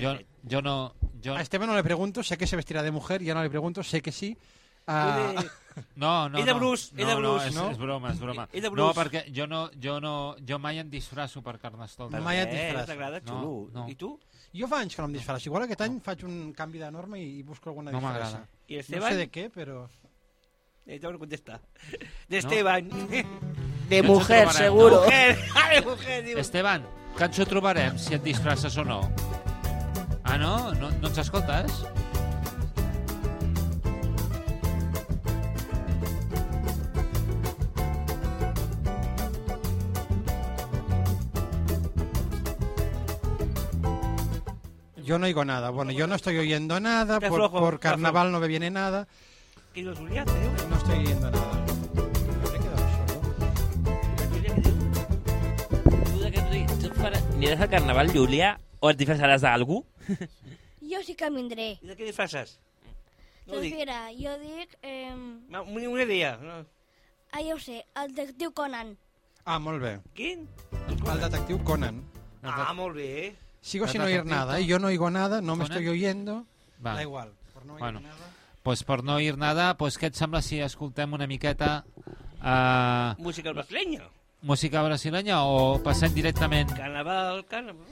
Jo, jo no... Jo... A Esteban no le pregunto, sé que se vestirá de mujer, ya no le pregunto, sé que sí. Ah, No, no, Ell de no. Bruce, no, de Bruce, no, és, no? és broma, és broma. Ell de No, Bruce. perquè jo no, jo no, jo mai em disfrasso per Carnestoltes. Mai et Eh, disfraces. t'agrada, xulo. No, no. I tu? Jo fa anys que no em disfrasso. Igual aquest any faig un canvi de norma i, i busco alguna No m'agrada. I No Esteban? sé de què, però... Eh, te voy a contestar. De Esteban. De mujer, seguro. Mujer, ah, de mujer, diu. Esteban, que ens ho trobarem, si et disfresses o no. Ah, no? No, no ens escoltes? Yo no oigo nada. Bueno, yo no estoy oyendo nada. Está Por, flojo, por está carnaval no me viene nada. Que los Julián, tio. No estoy oyendo nada. Me habré quedado solo. Tu, de què tu, diguis? tu faràs, aniràs al carnaval, Júlia, o et disfressaràs d'algú? Jo sí que vindré. I de què disfresses? No Doncs mira, jo dic... Eh, No, Una, una idea. No. ah, ja ho sé, el detectiu Conan. Ah, molt bé. Quin? El detectiu Conan. Ah, molt bé. Sigo sin oír nada. ¿eh? Yo no oigo nada, no me estoy oyendo. Va. Da igual. Por no oír Bueno, nada. pues per no oír nada, pues què et sembla si escoltem una miqueta uh, Música brasileña. música brasilenya o passem directament... Carnaval, carnaval.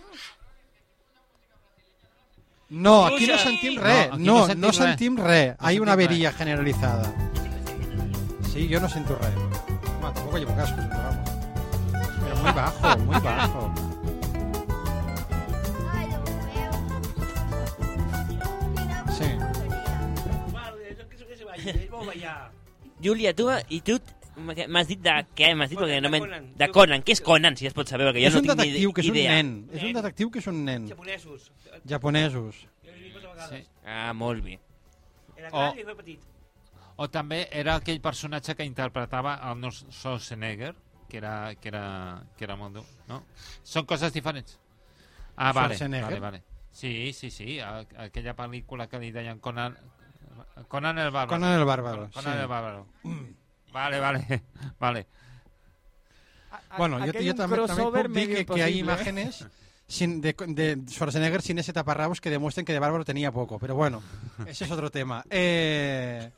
No, aquí no sentim res. No, aquí No, no no sentim sentim, res. res. No Hay una sentim avería generalizada. Sí, yo no siento res. Bueno, tampoco llevo cascos, pero vamos. Pero muy bajo, muy bajo. Sí. Vale, que se- que i m'has dit de què? M'has dit Conan, perquè no de Conan. De Conan. Què és Conan, si es pot saber? Perquè jo és no un tinc ni detectiu que és un idea. nen. És un detectiu que és un nen. Japonesos. Japonesos. Sí. Ah, molt bé. Era O- gran i era petit. O també era aquell personatge que interpretava el Arnold Schwarzenegger, que era, que era, que era molt dur, no? Són coses diferents. Ah, vale, vale, vale. Sí, sí, sí, aquella pel·lícula que li deien Conan, Conan el Bàrbaro. Conan el Bárbaro, Conan sí. el Bàrbaro. Vale, vale, vale. Bueno, yo, yo también, también puedo que, que hay ¿eh? imágenes sin, de, de Schwarzenegger sin ese taparrabos que demuestren que de Bárbaro tenía poco. Pero bueno, ese es otro tema. Eh,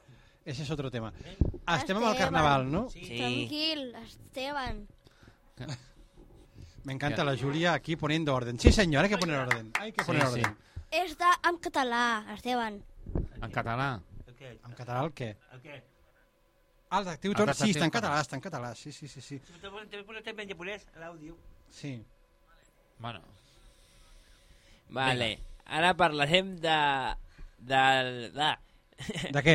ese es otro tema. Estem amb el carnaval, no? Tranquil, Esteban. Me encanta la Julia aquí poniendo orden. Sí, señor, hay que poner orden. Hay que Sí, poner sí. orden. Està en català, Esteban. En català. En català el què? El què? Ah, el detectiu El Torn. Sí, està en català, està en català. Sí, sí, sí. sí. Te pones en japonès, l'àudio. sí. Bueno, Vale. Ara parlarem de... de, de, De què?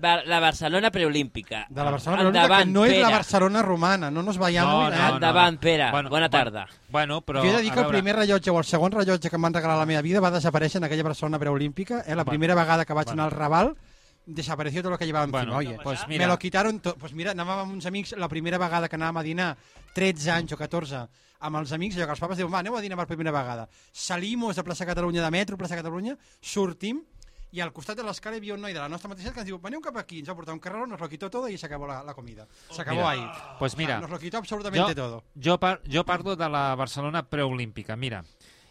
La Barcelona preolímpica. De la Barcelona Endavant, Endavant, que no és la Pere. Barcelona romana, no nos vayamos. No, eh? no, no. Endavant, Pere. Bueno, Bona tarda. Bueno, però... jo he de dir que el veure, primer rellotge o el segon rellotge que em van regalar a la meva vida va desaparèixer en aquella Barcelona preolímpica. Eh? La Bueno. primera vegada que vaig Bueno. anar al Raval desapareció todo lo que llevaba encima. Bueno, Oye, pues me mira. lo quitaron tot. Pues mira, anàvem amb uns amics la primera vegada que anàvem a dinar, 13 anys o 14, amb els amics, allò que els papas diuen, va, aneu a dinar per primera vegada. Salimos de plaça Catalunya, de metro, plaça Catalunya, sortim, i al costat de l'escala hi havia un noi de la nostra mateixa que ens diu, veneu cap aquí, ens va portar un carreró, nos lo quitó todo y se acabó la, la comida. Se acabó Mira, ahí. Pues mira, nos lo quitó absolutamente jo, todo. Jo, par jo parlo de la Barcelona preolímpica. Mira,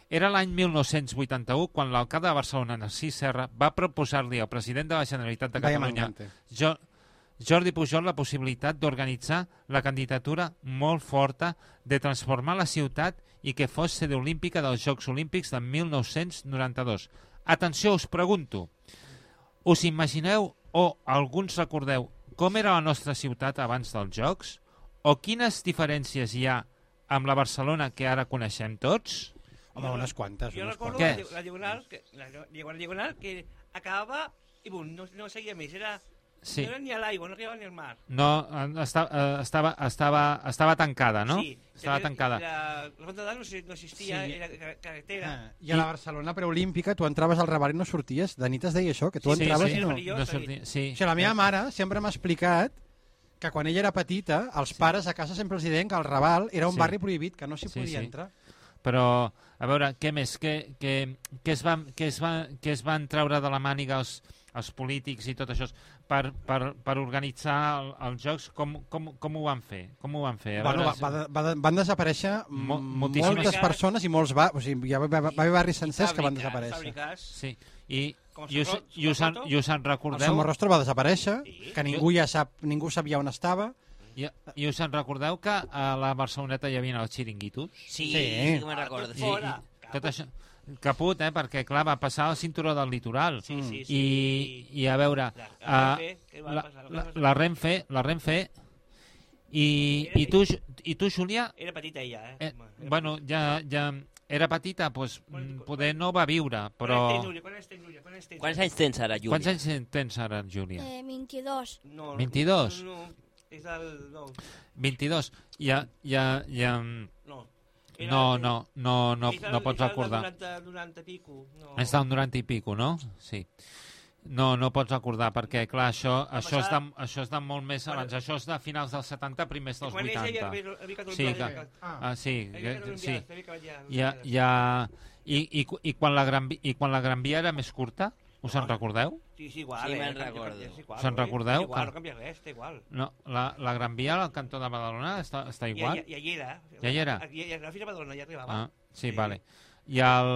era l'any 1981 quan l'alcalde de Barcelona, Narcís Serra, va proposar-li al president de la Generalitat de Catalunya, jo, Jordi Pujol la possibilitat d'organitzar la candidatura molt forta de transformar la ciutat i que fos sede olímpica dels Jocs Olímpics de 1992. Atenció, us pregunto, us imagineu o alguns recordeu com era la nostra ciutat abans dels Jocs? O quines diferències hi ha amb la Barcelona que ara coneixem tots? Home, unes quantes. Jo unes recordo quantes. la, di- la diagonal, que, la, diagonal, diagonal que acabava i bum, no, no seguia més. Era, Sí. No era ni a l'aigua, no arribava ni al mar. No, està, eh, estava, estava, estava tancada, no? Sí, Estava la- tancada. La, la ronda d'Alt no, existi- no existia, Sí. era ca- carretera. Ah, I a la Barcelona preolímpica tu entraves al Raval i no sorties. De nit es deia això, que tu Sí, entraves sí. i no... No sortia, sí. O sigui, la meva mare sempre m'ha explicat que quan ella era petita, els pares a casa sempre els deien que el Raval era un Sí. barri prohibit, que no s'hi Sí, podia sí. entrar. Però, a veure, què més? Què, què, què, es van, què, es va, què es van treure de la màniga els, els polítics i tot això per, per, per organitzar el, els jocs? Com, com, com ho van fer? Com ho van fer? A Bueno, va, veure, va, va, de- van desaparèixer Mo- moltíssimes- moltes persones i molts ba... o sigui, hi va, va, va haver barris sencers que van desaparèixer. fàbriques. Sí, i, i, us, i, us, en, i us en El recordeu? Somorrostro va desaparèixer, que ningú ja sap, ningú sabia on estava. I, I us en recordeu que a la Barceloneta hi havia els xiringuitos? Sí, sí que me'n recordo, sí. I, i tot això, caput, eh? Perquè, clar, va passar al cinturó del litoral. Sí, sí, sí. I, I a veure... La- la eh, Renfe, la, la, la Renfe, la Renfe... I, i, tu, I tu, Júlia... Era petita ella, eh? Eh, era bueno, ja, ja era petita, doncs, poder no va viure, però... Quan tens, Núria? Quan tens, Núria? Quan tens? Quants anys tens ara, Júlia? Quants anys tens ara, Júlia? Eh, 22. No, 22? No, no, és del... No. 22. Ja, ja, ja... No. No, no, no, no, És del- no pots és del recordar. 90, 90 i pico. No. És del 90 i pico, no? Sí. No, no pots recordar, perquè, clar, això, això, és de, això és de molt més abans. Això és de finals dels 70, primers dels Quan ella 80. ja havia- havia quedat Sí, que, havia- ah, sí, que, sí. ja Ja, i, i, i, quan la gran, I quan la Gran Via era més curta, us en recordeu? Sí, és igual. Sí, eh, me'n recordo. és igual, Us en no? recordeu? És igual, Que- no canvia res, està igual. No, la, la Gran Via al cantó de Badalona està, està igual? Ja, ja, ja hi era. Ja hi era? Ja, ja, ja, fins a Badalona ja arribava. Ah, sí, vale. I, el,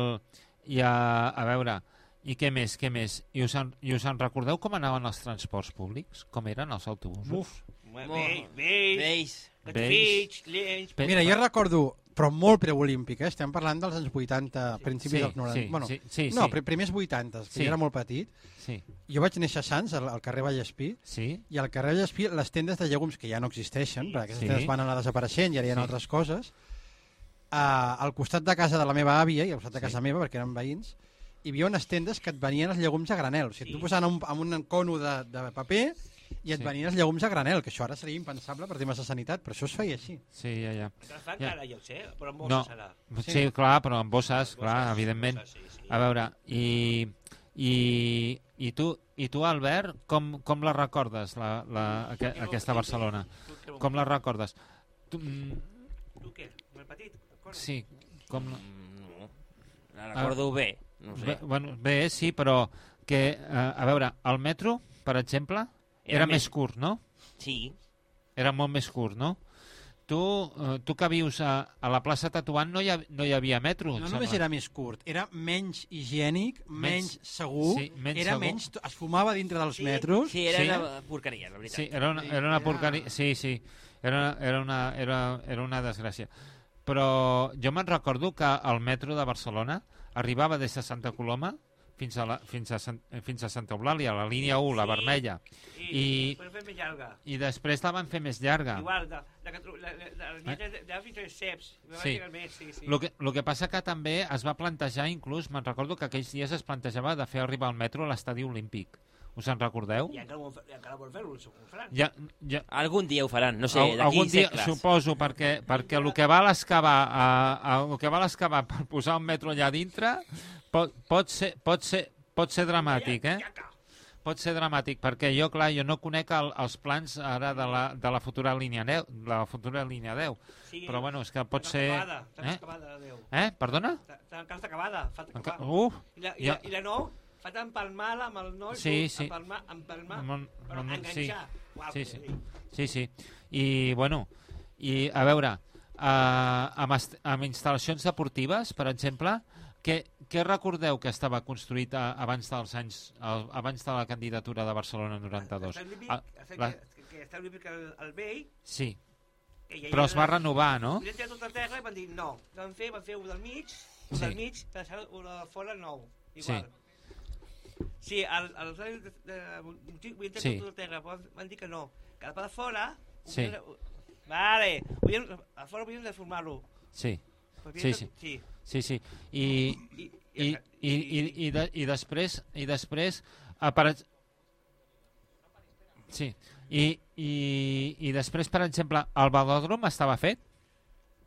i a, a veure, i què més, què més? I us, en, I us en recordeu com anaven els transports públics? Com eren els autobusos? Uf. Vells, vells, Vells. Pe- Mira, jo recordo, però molt preolímpic, eh? estem parlant dels anys 80, principis Sí, dels 90. sí, bueno, sí, sí, no, sí. pri- primers 80, que Sí. jo era molt petit. Sí. Jo vaig néixer a Sants, al, al carrer Vallespí, Sí. i al carrer Vallespí les tendes de llegums, que ja no existeixen, perquè aquestes Sí. tendes van anar desapareixent i ara hi ha Sí. altres coses, uh, al costat de casa de la meva àvia i al costat de Sí. casa meva, perquè eren veïns, hi havia unes tendes que et venien els llegums a granel. O sigui, tu posaven un, amb un cono de, de paper i et Sí. venien els llegums a granel, que això ara seria impensable per temes de sanitat, però això es feia així. Sí, ja, ja. Fa ja. encara, jo sé, però amb No, bosses ara. sí, clar, però amb bosses, clar, Bosses, evidentment. bosses, sí, sí. A veure, i, i, i, tu, i tu, Albert, com, com la recordes, la, la, aqu aquesta Barcelona? Com la recordes? Tu, mm, Tu què? El petit? sí, com... No, la recordo bé, no sé. Bé, bueno, bé, sí, però que, eh, a veure, el metro, per exemple, era, Era més més- curt, no? Sí. Era molt més curt, no? Tu, eh, tu que vius a, a la plaça Tatuant no hi, ha, no hi havia metro, No només era més curt, era menys higiènic, menys, Menys- segur, sí, menys era segur. menys, es fumava dintre dels metros. Sí, era Sí? una porqueria, la veritat. Sí, era una, era una porqueria. Sí, sí. Era, era, una, era, era una desgràcia. Però jo me'n recordo que el metro de Barcelona arribava des de Santa Coloma fins a, la, fins a, Sant, eh, fins a Santa Eulàlia, la línia 1, sí, la vermella. I, i, després més llarga. I després la van fer més llarga. Igual, de, de, de, la, la eh? de, fins als ceps. Sí. Més, sí, sí. Lo que, lo que passa que també es va plantejar, inclús, me'n recordo que aquells dies es plantejava de fer arribar al metro a l'estadi olímpic. Us en recordeu? I encara, vol, i encara vol fer-ho, ho faran. Ja, ja... Algun dia ho faran, no sé, d'aquí segles. Suposo, perquè, perquè el que val excavar, a, a, el que val excavar per posar un metro allà dintre pot, pot, ser, pot, ser, pot ser dramàtic, eh? pot ser dramàtic, perquè jo, clar, jo no conec el, els plans ara de la, de la futura línia 10, la futura línia 10, sí, però bueno, és que pot ser... Acabada, eh? acabada, eh? Perdona? T'han acabada, falta acabada. Uh, I, la, i, ja... i la 9? Fat empalmar amb el noi, sí, sí. empalmar, empalmar, mon, però enganxar. Sí. Sí, sí. sí, sí. I, bueno, i a veure, eh, amb, amb instal·lacions deportives, per exemple, què, què recordeu que estava construït a, abans dels anys, a, abans de la candidatura de Barcelona 92? Límic, ah, la... que, que està el, el vell. Sí. Que ja Però es va renovar, no? I ja tota terra i van dir no. Van fer, van fer un del mig, un sí. del mig, i fora nou. Igual. Sí el, el, el de, de, Sí. terra, van, dir que no. Que la part de fora... Sí. Vale, volien, a fora volien deformar-lo. Sí. Sí, sí. sí. Sí, sí. I, i, i, i, i, i, de, i després, i després ex- sí. I, i, I després, per exemple, el velòdrom estava fet?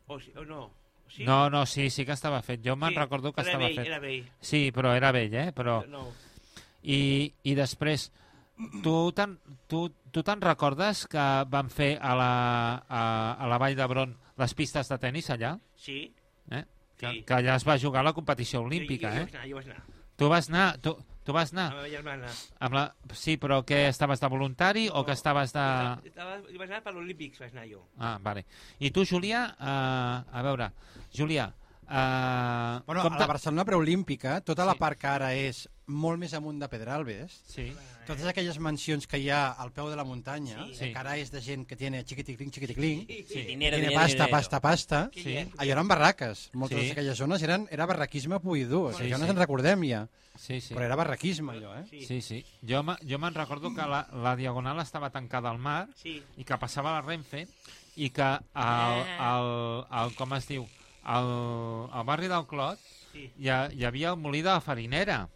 O, sí, o no. Sí? No, no, sí, sí que estava fet. Jo me'n Sí, recordo que estava vell, fet. era vell. Sí, però era vell, eh? Però... No. I, I després, tu te'n tu, tu te'n recordes que van fer a la, a, a la Vall d'Hebron les pistes de tennis allà? Sí. Eh? Que, Sí. que allà es va jugar la competició olímpica, jo, jo, eh? vaig anar, jo vaig anar. Tu vas anar? Tu, tu vas anar? Amb la meva germana. Amb la... Sí, però què, estaves de voluntari o que estaves de... Estava, jo vaig anar per l'Olímpics, vaig anar jo. Ah, vale. I tu, Julià, uh, a veure, Julià, uh, Bueno, a la Barcelona preolímpica, tota la part que ara és molt més amunt de Pedralbes, sí. totes aquelles mansions que hi ha al peu de la muntanya, Sí. sí. que ara és de gent que tiene chiquiticling, chiquiticling, Sí. tiene Dinero, dinero, pasta, dinero. pasta, pasta, Sí. allò eren barraques. Moltes Sí. d'aquelles zones eren, era barraquisme pur i dur, Sí, sí, això no sí. se'n recordem ja. Sí, sí. Però era barraquisme, allò, eh? Sí, sí. Jo, me- jo me'n recordo que la, la Diagonal estava tancada al mar Sí. i que passava la Renfe i que el, el, el com es diu, al, al barri del Clot Sí. hi, ha, hi havia el molí de la farinera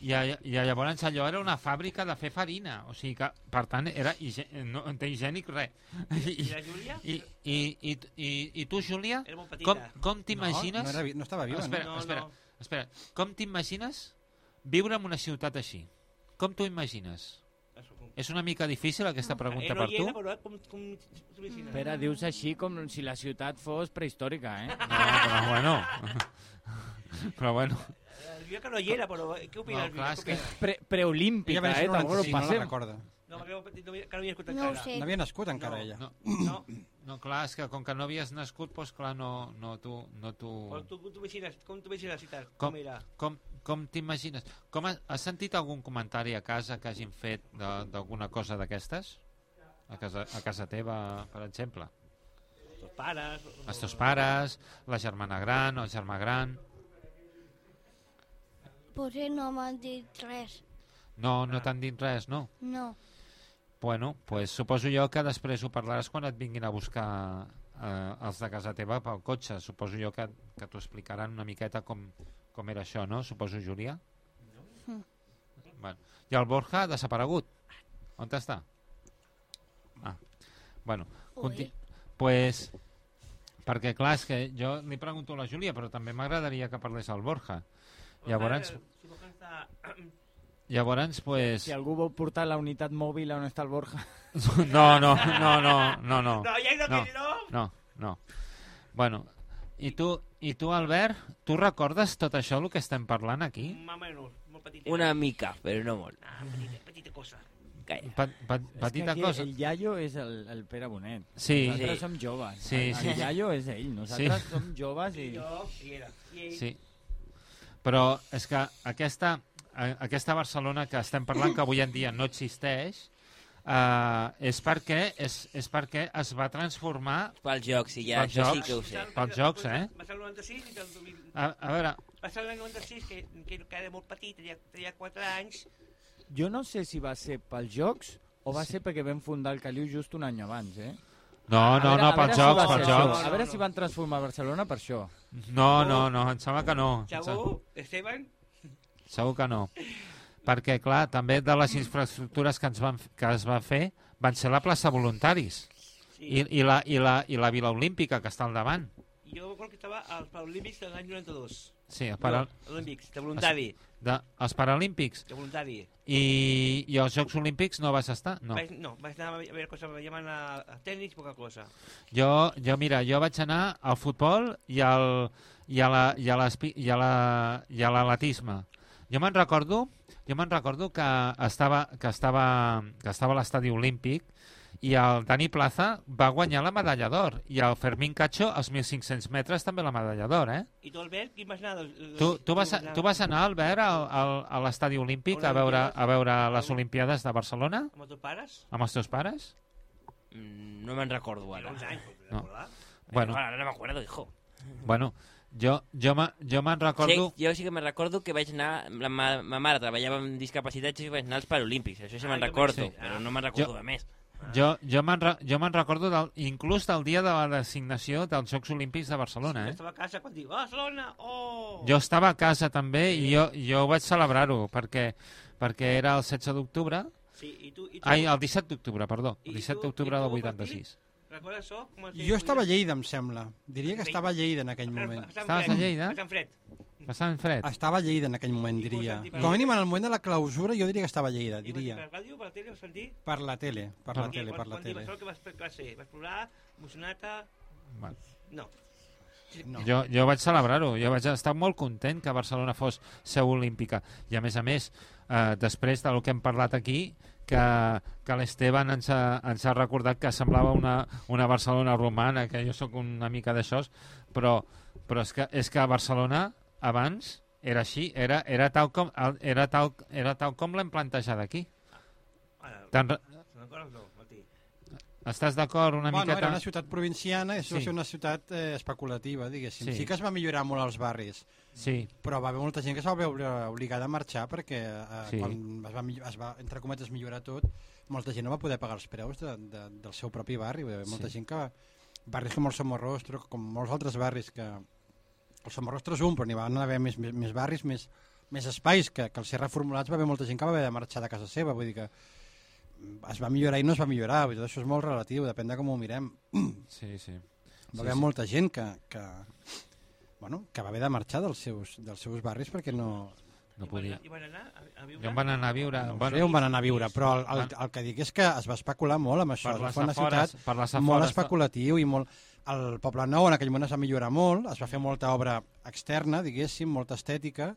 i, i llavors allò era una fàbrica de fer farina, o sigui que, per tant, era no, té higiènic res. I la Júlia? I, i, i, i, i tu, Júlia, Era molt petita. com, com t'imagines... No, no era no estava viva, no? espera, No, espera, no. espera, com t'imagines viure en una ciutat així? Com t'ho imagines? És una mica difícil aquesta pregunta Eh, no per tu? però com, com? Espera, dius així com si la ciutat fos prehistòrica, eh? No, però bueno... però bueno... Dia que no hi era, però eh, què opines? No, clar, és que- opines? Pre preolímpica, Ella va néixer eh? Tampoc no 95, no la passem. recorda. No, no, que no havia No ho encara. sé. No havia nascut encara ella. No, no, no, clar, és que com que no havies nascut, doncs clar, no, no tu... No tu... Però tu, tu imagines, com t'ho imagines la ciutat? Com, Com era? com, com t'imagines? Com has, has sentit algun comentari a casa que hagin fet de- d'alguna cosa d'aquestes? A casa, a casa teva, per exemple? Els teus pares... o- Els teus pares, la germana gran, el germà gran... Potser no m'han dit res. No, no t'han dit res, no? No. Bueno, pues suposo jo que després ho parlaràs quan et vinguin a buscar eh, els de casa teva pel cotxe. Suposo jo que, que t'ho explicaran una miqueta com, com era això, no? Suposo, Júlia? Mm. Bueno. I el Borja ha desaparegut. On està? Ah, bueno. Conti pues, perquè clar, és que jo li pregunto a la Júlia, però també m'agradaria que parlés al Borja. Llavors, llavors pues... Si algú vol portar la unitat mòbil on està el Borja. No, no, no, no, no, no. No, ja no, no, no. no, no. Bueno, i tu, i tu, Albert, tu recordes tot això, el que estem parlant aquí? Petita. Una mica, però no molt. Ah, petita, petita cosa. Calla. Pa, pa, És que petita aquí cosa. El Iaio és el, el Pere Bonet. Sí. Nosaltres Sí. som joves. Sí, el, sí. el Iaio és ell. Nosaltres Sí. som joves i... Jo, hi era. I ell... Sí. Però és que aquesta, a- aquesta Barcelona que estem parlant, que avui en dia no existeix, eh, és, perquè, és, és perquè es va transformar... Pels jocs, sí, ja, pels això sí jocs, que ho sé. Pels jocs, eh? Va ser el 96 i el 2000... A, a veure, Va ser l'any 96, que, que, era molt petit, tenia, tenia 4 anys. Jo no sé si va ser pels jocs o va ser perquè vam fundar el Caliu just un any abans, eh? No, no, veure- no, pels jocs, pels jocs. A veure si van transformar Barcelona per això. no, no, no, em sembla que no. Segur, Esteban? Segur que no. Perquè, clar, també de les infraestructures que, ens van, que es va fer van ser la plaça Voluntaris Sí. i, i, la, i, la, i la Vila Olímpica, que està al davant. Jo recordo que estava als Paralímpics de l'any 92. Sí, els para- No, Olímpics, de voluntari. De, els Paralímpics. De voluntari. I, I als Jocs Olímpics no vas estar? No. Vaig, no, vaig anar a veure coses, me llaman a, tenis, poca cosa. Jo, jo, mira, jo vaig anar al futbol i al, i a la, i a a la, i a l'atletisme. Jo me'n recordo, jo me'n recordo que estava, que estava, que estava a l'estadi olímpic i el Dani Plaza va guanyar la medalla d'or i el Fermín Cacho als 1.500 metres també la medalla d'or, eh? I tu, Albert, qui vas anar? Tu, tu, vas, tu vas anar, Albert, al, al, a l'estadi olímpic a veure, a veure les Olimpiades de Barcelona Amb els teus pares? amb els teus pares? Mm, No me'n recordo ara. No. Bueno. Ara no m'acuerdo, hijo. Bueno, jo, jo, me- jo me'n recordo... Sí, jo sí que me'n recordo que vaig anar... La ma, ma mare treballava amb discapacitats i vaig anar als Paralímpics. Això sí Ah, me'n jo recordo, vaig- però no me'n recordo Jo- de més. Jo, jo me'n re, jo me'n recordo del, inclús del dia de la designació dels Jocs Olímpics de Barcelona, Jo eh? estava a casa quan dic, Barcelona, oh! Jo estava a casa també i jo, jo vaig celebrar-ho perquè, perquè era el 16 d'octubre. Sí, i tu- i tu- Ai, el 17 d'octubre, perdó. I El 17 tu- d'octubre del tu, Martí? 86. Recordes això? Com Jo estava a Lleida, em sembla. Diria que estava a Lleida en aquell moment. Estaves a Lleida? Bastant fred. Bastant fred. Estava a Lleida en aquell moment, diria. Com a mínim en el moment de la clausura jo diria que estava a Lleida, diria. Per ràdio, per la tele, ho sentir? Per la tele, per la tele, per la tele. Quan que vas, què va ser? Vas plorar, emocionat? Bueno. No. No. Jo, jo vaig celebrar-ho, jo vaig estar molt content que Barcelona fos seu olímpica. I a més a més, eh, després del que hem parlat aquí, que, que l'Esteban ens, ha, ens ha recordat que semblava una, una Barcelona romana, que jo sóc una mica d'això, però, però és, que, és que Barcelona abans era així, era, era tal com, era tal, era tal com l'hem plantejat aquí. Ara, Tan no, Martí? Estàs d'acord una bueno, miqueta? era una ciutat provinciana i això Sí. va ser una ciutat eh, especulativa, diguéssim. Sí. Sí. sí que es va millorar molt els barris, Sí. però va haver molta gent que es va veure obligada a marxar perquè eh, Sí. quan es va, es va, entre cometes, millorar tot, molta gent no va poder pagar els preus de, de, del seu propi barri. Hi va haver molta Sí. gent que... Barris com el Somorrostro, com molts altres barris que... El Somorrostro és un, però n'hi van haver més, més, més barris, més, més espais, que, que al ser reformulats va haver molta gent que va haver de marxar de casa seva, vull dir que es va millorar i no es va millorar, vull dir, això és molt relatiu, depèn de com ho mirem. Sí, sí. Va Sí, haver sí. molta gent que, que, bueno, que va haver de marxar dels seus, dels seus barris perquè no... No podia. I van anar a, viure? I on van anar a viure? No Bueno, sé on van anar a viure, però el, el, el que dic és que es va especular molt amb això. Per les afores- ciutat per les molt afores de- especulatiu i molt... El Poble Nou en aquell moment es va millorar molt, es va fer molta obra externa, diguéssim, molta estètica,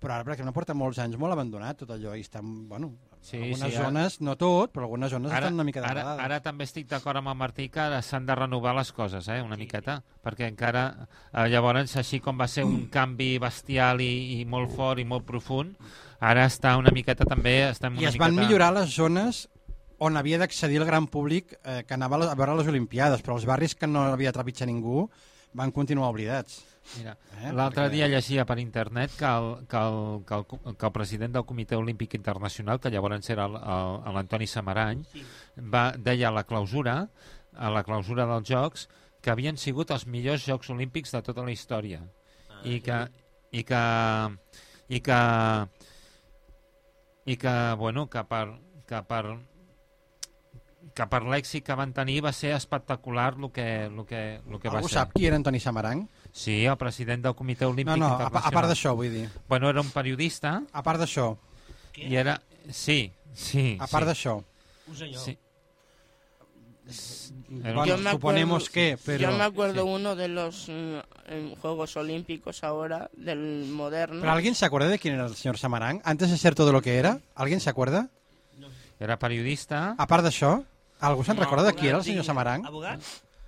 però ara, per exemple, porta molts anys molt abandonat tot allò i estan, bueno, Sí, algunes sí, ara- zones, no tot, però algunes zones ara, estan una mica ara, degradades. ara també estic d'acord amb el Martí que ara s'han de renovar les coses, eh, una miqueta, perquè encara, eh, llavors, així com va ser un canvi bestial i, i molt fort i molt profund, ara està una miqueta també... Estem I una es van miqueta... millorar les zones on havia d'accedir el gran públic eh, que anava a veure les Olimpiades, però els barris que no havia trepitjar ningú van continuar oblidats. Mira, Eh, L'altre perquè- dia llegia per internet que el, que, el, que, el, que el president del Comitè Olímpic Internacional, que llavors era l'Antoni Samarany, va, deia a la clausura, a la clausura dels Jocs, que havien sigut els millors Jocs Olímpics de tota la història. I que, i que, i que, i que, bueno, que per, que per, que per l'èxit que van tenir va ser espectacular el que, el que, el que va Algú ser. sap qui era Antoni Samarang? Sí, el president del Comitè Olímpic No, no, a, pa- a Internacional. part d'això, vull dir. Bueno, era un periodista. A part d'això. I era... Sí, sí. A part sí. d'això. Un senyor. Sí. Bueno, Yo me suponemos acuerdo- que, pero... Yo me acuerdo Sí. uno de los em, Juegos Olímpicos ahora, del moderno. ¿Pero alguien se acuerda de quién era el señor Samarang? Antes de ser todo lo que era, ¿alguien se acuerda? Era periodista. A part d'això, algú se'n No, recorda de qui era el senyor sí. Samarang? Abogat?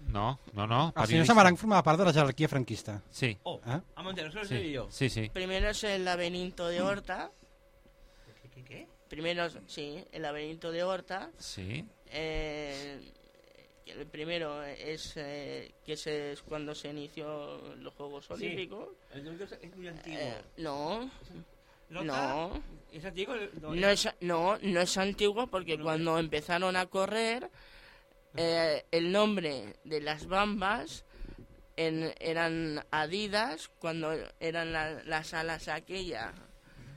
No, no, no. El senyor. Samarang formava part de la jerarquia franquista. Sí. Oh, ¿Eh? a Montero, eso lo Sí, yo. sí, sí. Primero es el laberinto de Horta. ¿Qué, qué? Primero, es- sí, el laberinto de Horta. Sí. Eh, el primero es eh, que se, es cuando se inició los Juegos Sí. Olímpicos. El de Olímpicos es muy antiguo. Eh, no, ¿No? ¿Es antiguo? No, No es, no, no es antiguo porque cuando empezaron a correr, eh, el nombre de las bambas en- eran Adidas, cuando eran la- las alas aquella.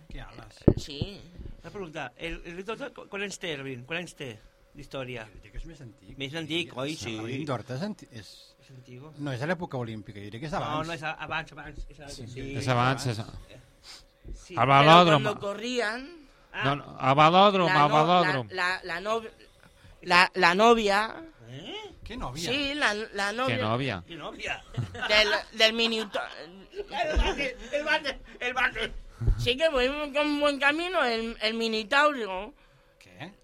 ¿Qué alas? Sí. Una pregunta, el, el quan anys té, Laberint? Quan anys té d'història? Jo diria que és més antic. Més antic, oi? Sí. Laberint d'Horta és, anti... és... És antigo. No, és de l'època olímpica, jo diria que és d'abans. No, no, és abans, abans. És, abans, sí. És abans, és... Sí. El velòdrom. cuando corrían, No, no, el velòdrom, la, el no- velòdrom. la, la, la, nov- la, la novia... ¿Qué novia? Sí, la, la novia. ¿Qué novia? ¿Qué novia? Del, del minuto... El bate, el bate, el bate. Sí que voy con buen camino, el, el Minitauro.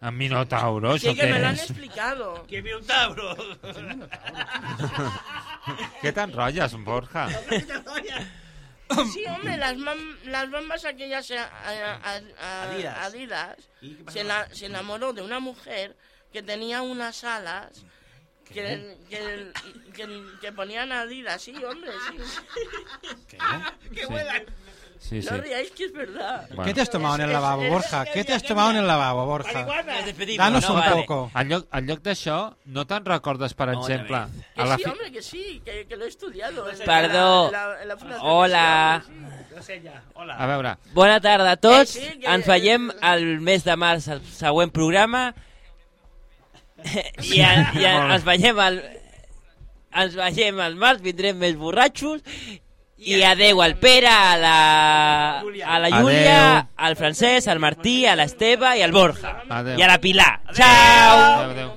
En Minotauro, Sí que me lo han explicado. ¿Qué Minotauro? Què t'enrotlles, Borja? Sí, hombre, las, mam- las bambas aquellas eh, a- a- a- Adidas. Adidas ¿Y qué se, la- se enamoró de una mujer que tenía unas alas que, que, que, que ponían Adidas, sí, hombre, sí. ¿Qué? Que Sí. Sí, sí. No ríais que es verdad. ¿Qué te has tomado en el lavabo, Borja? ¿Qué te has tomado en el lavabo, Borja? Danos un poco. En lloc, en lloc d'això, no te'n recordes, per exemple... Que a la sí, fi- hombre, que sí, que, que lo he estudiado. en Perdó. la- la- la Hola. No sé ja, hola. A veure, Bona tarda a tots. Eh, sí, que- Ens veiem el mes de març al següent programa. I, a, i a, ens veiem al ens veiem al març, vindrem més borratxos i adeu al Pere, a la, a la Júlia, Adeu. al Francesc, al Martí, a l'Esteve i al Borja. Adeu. I a la Pilar. Ciao! Adéu, adéu.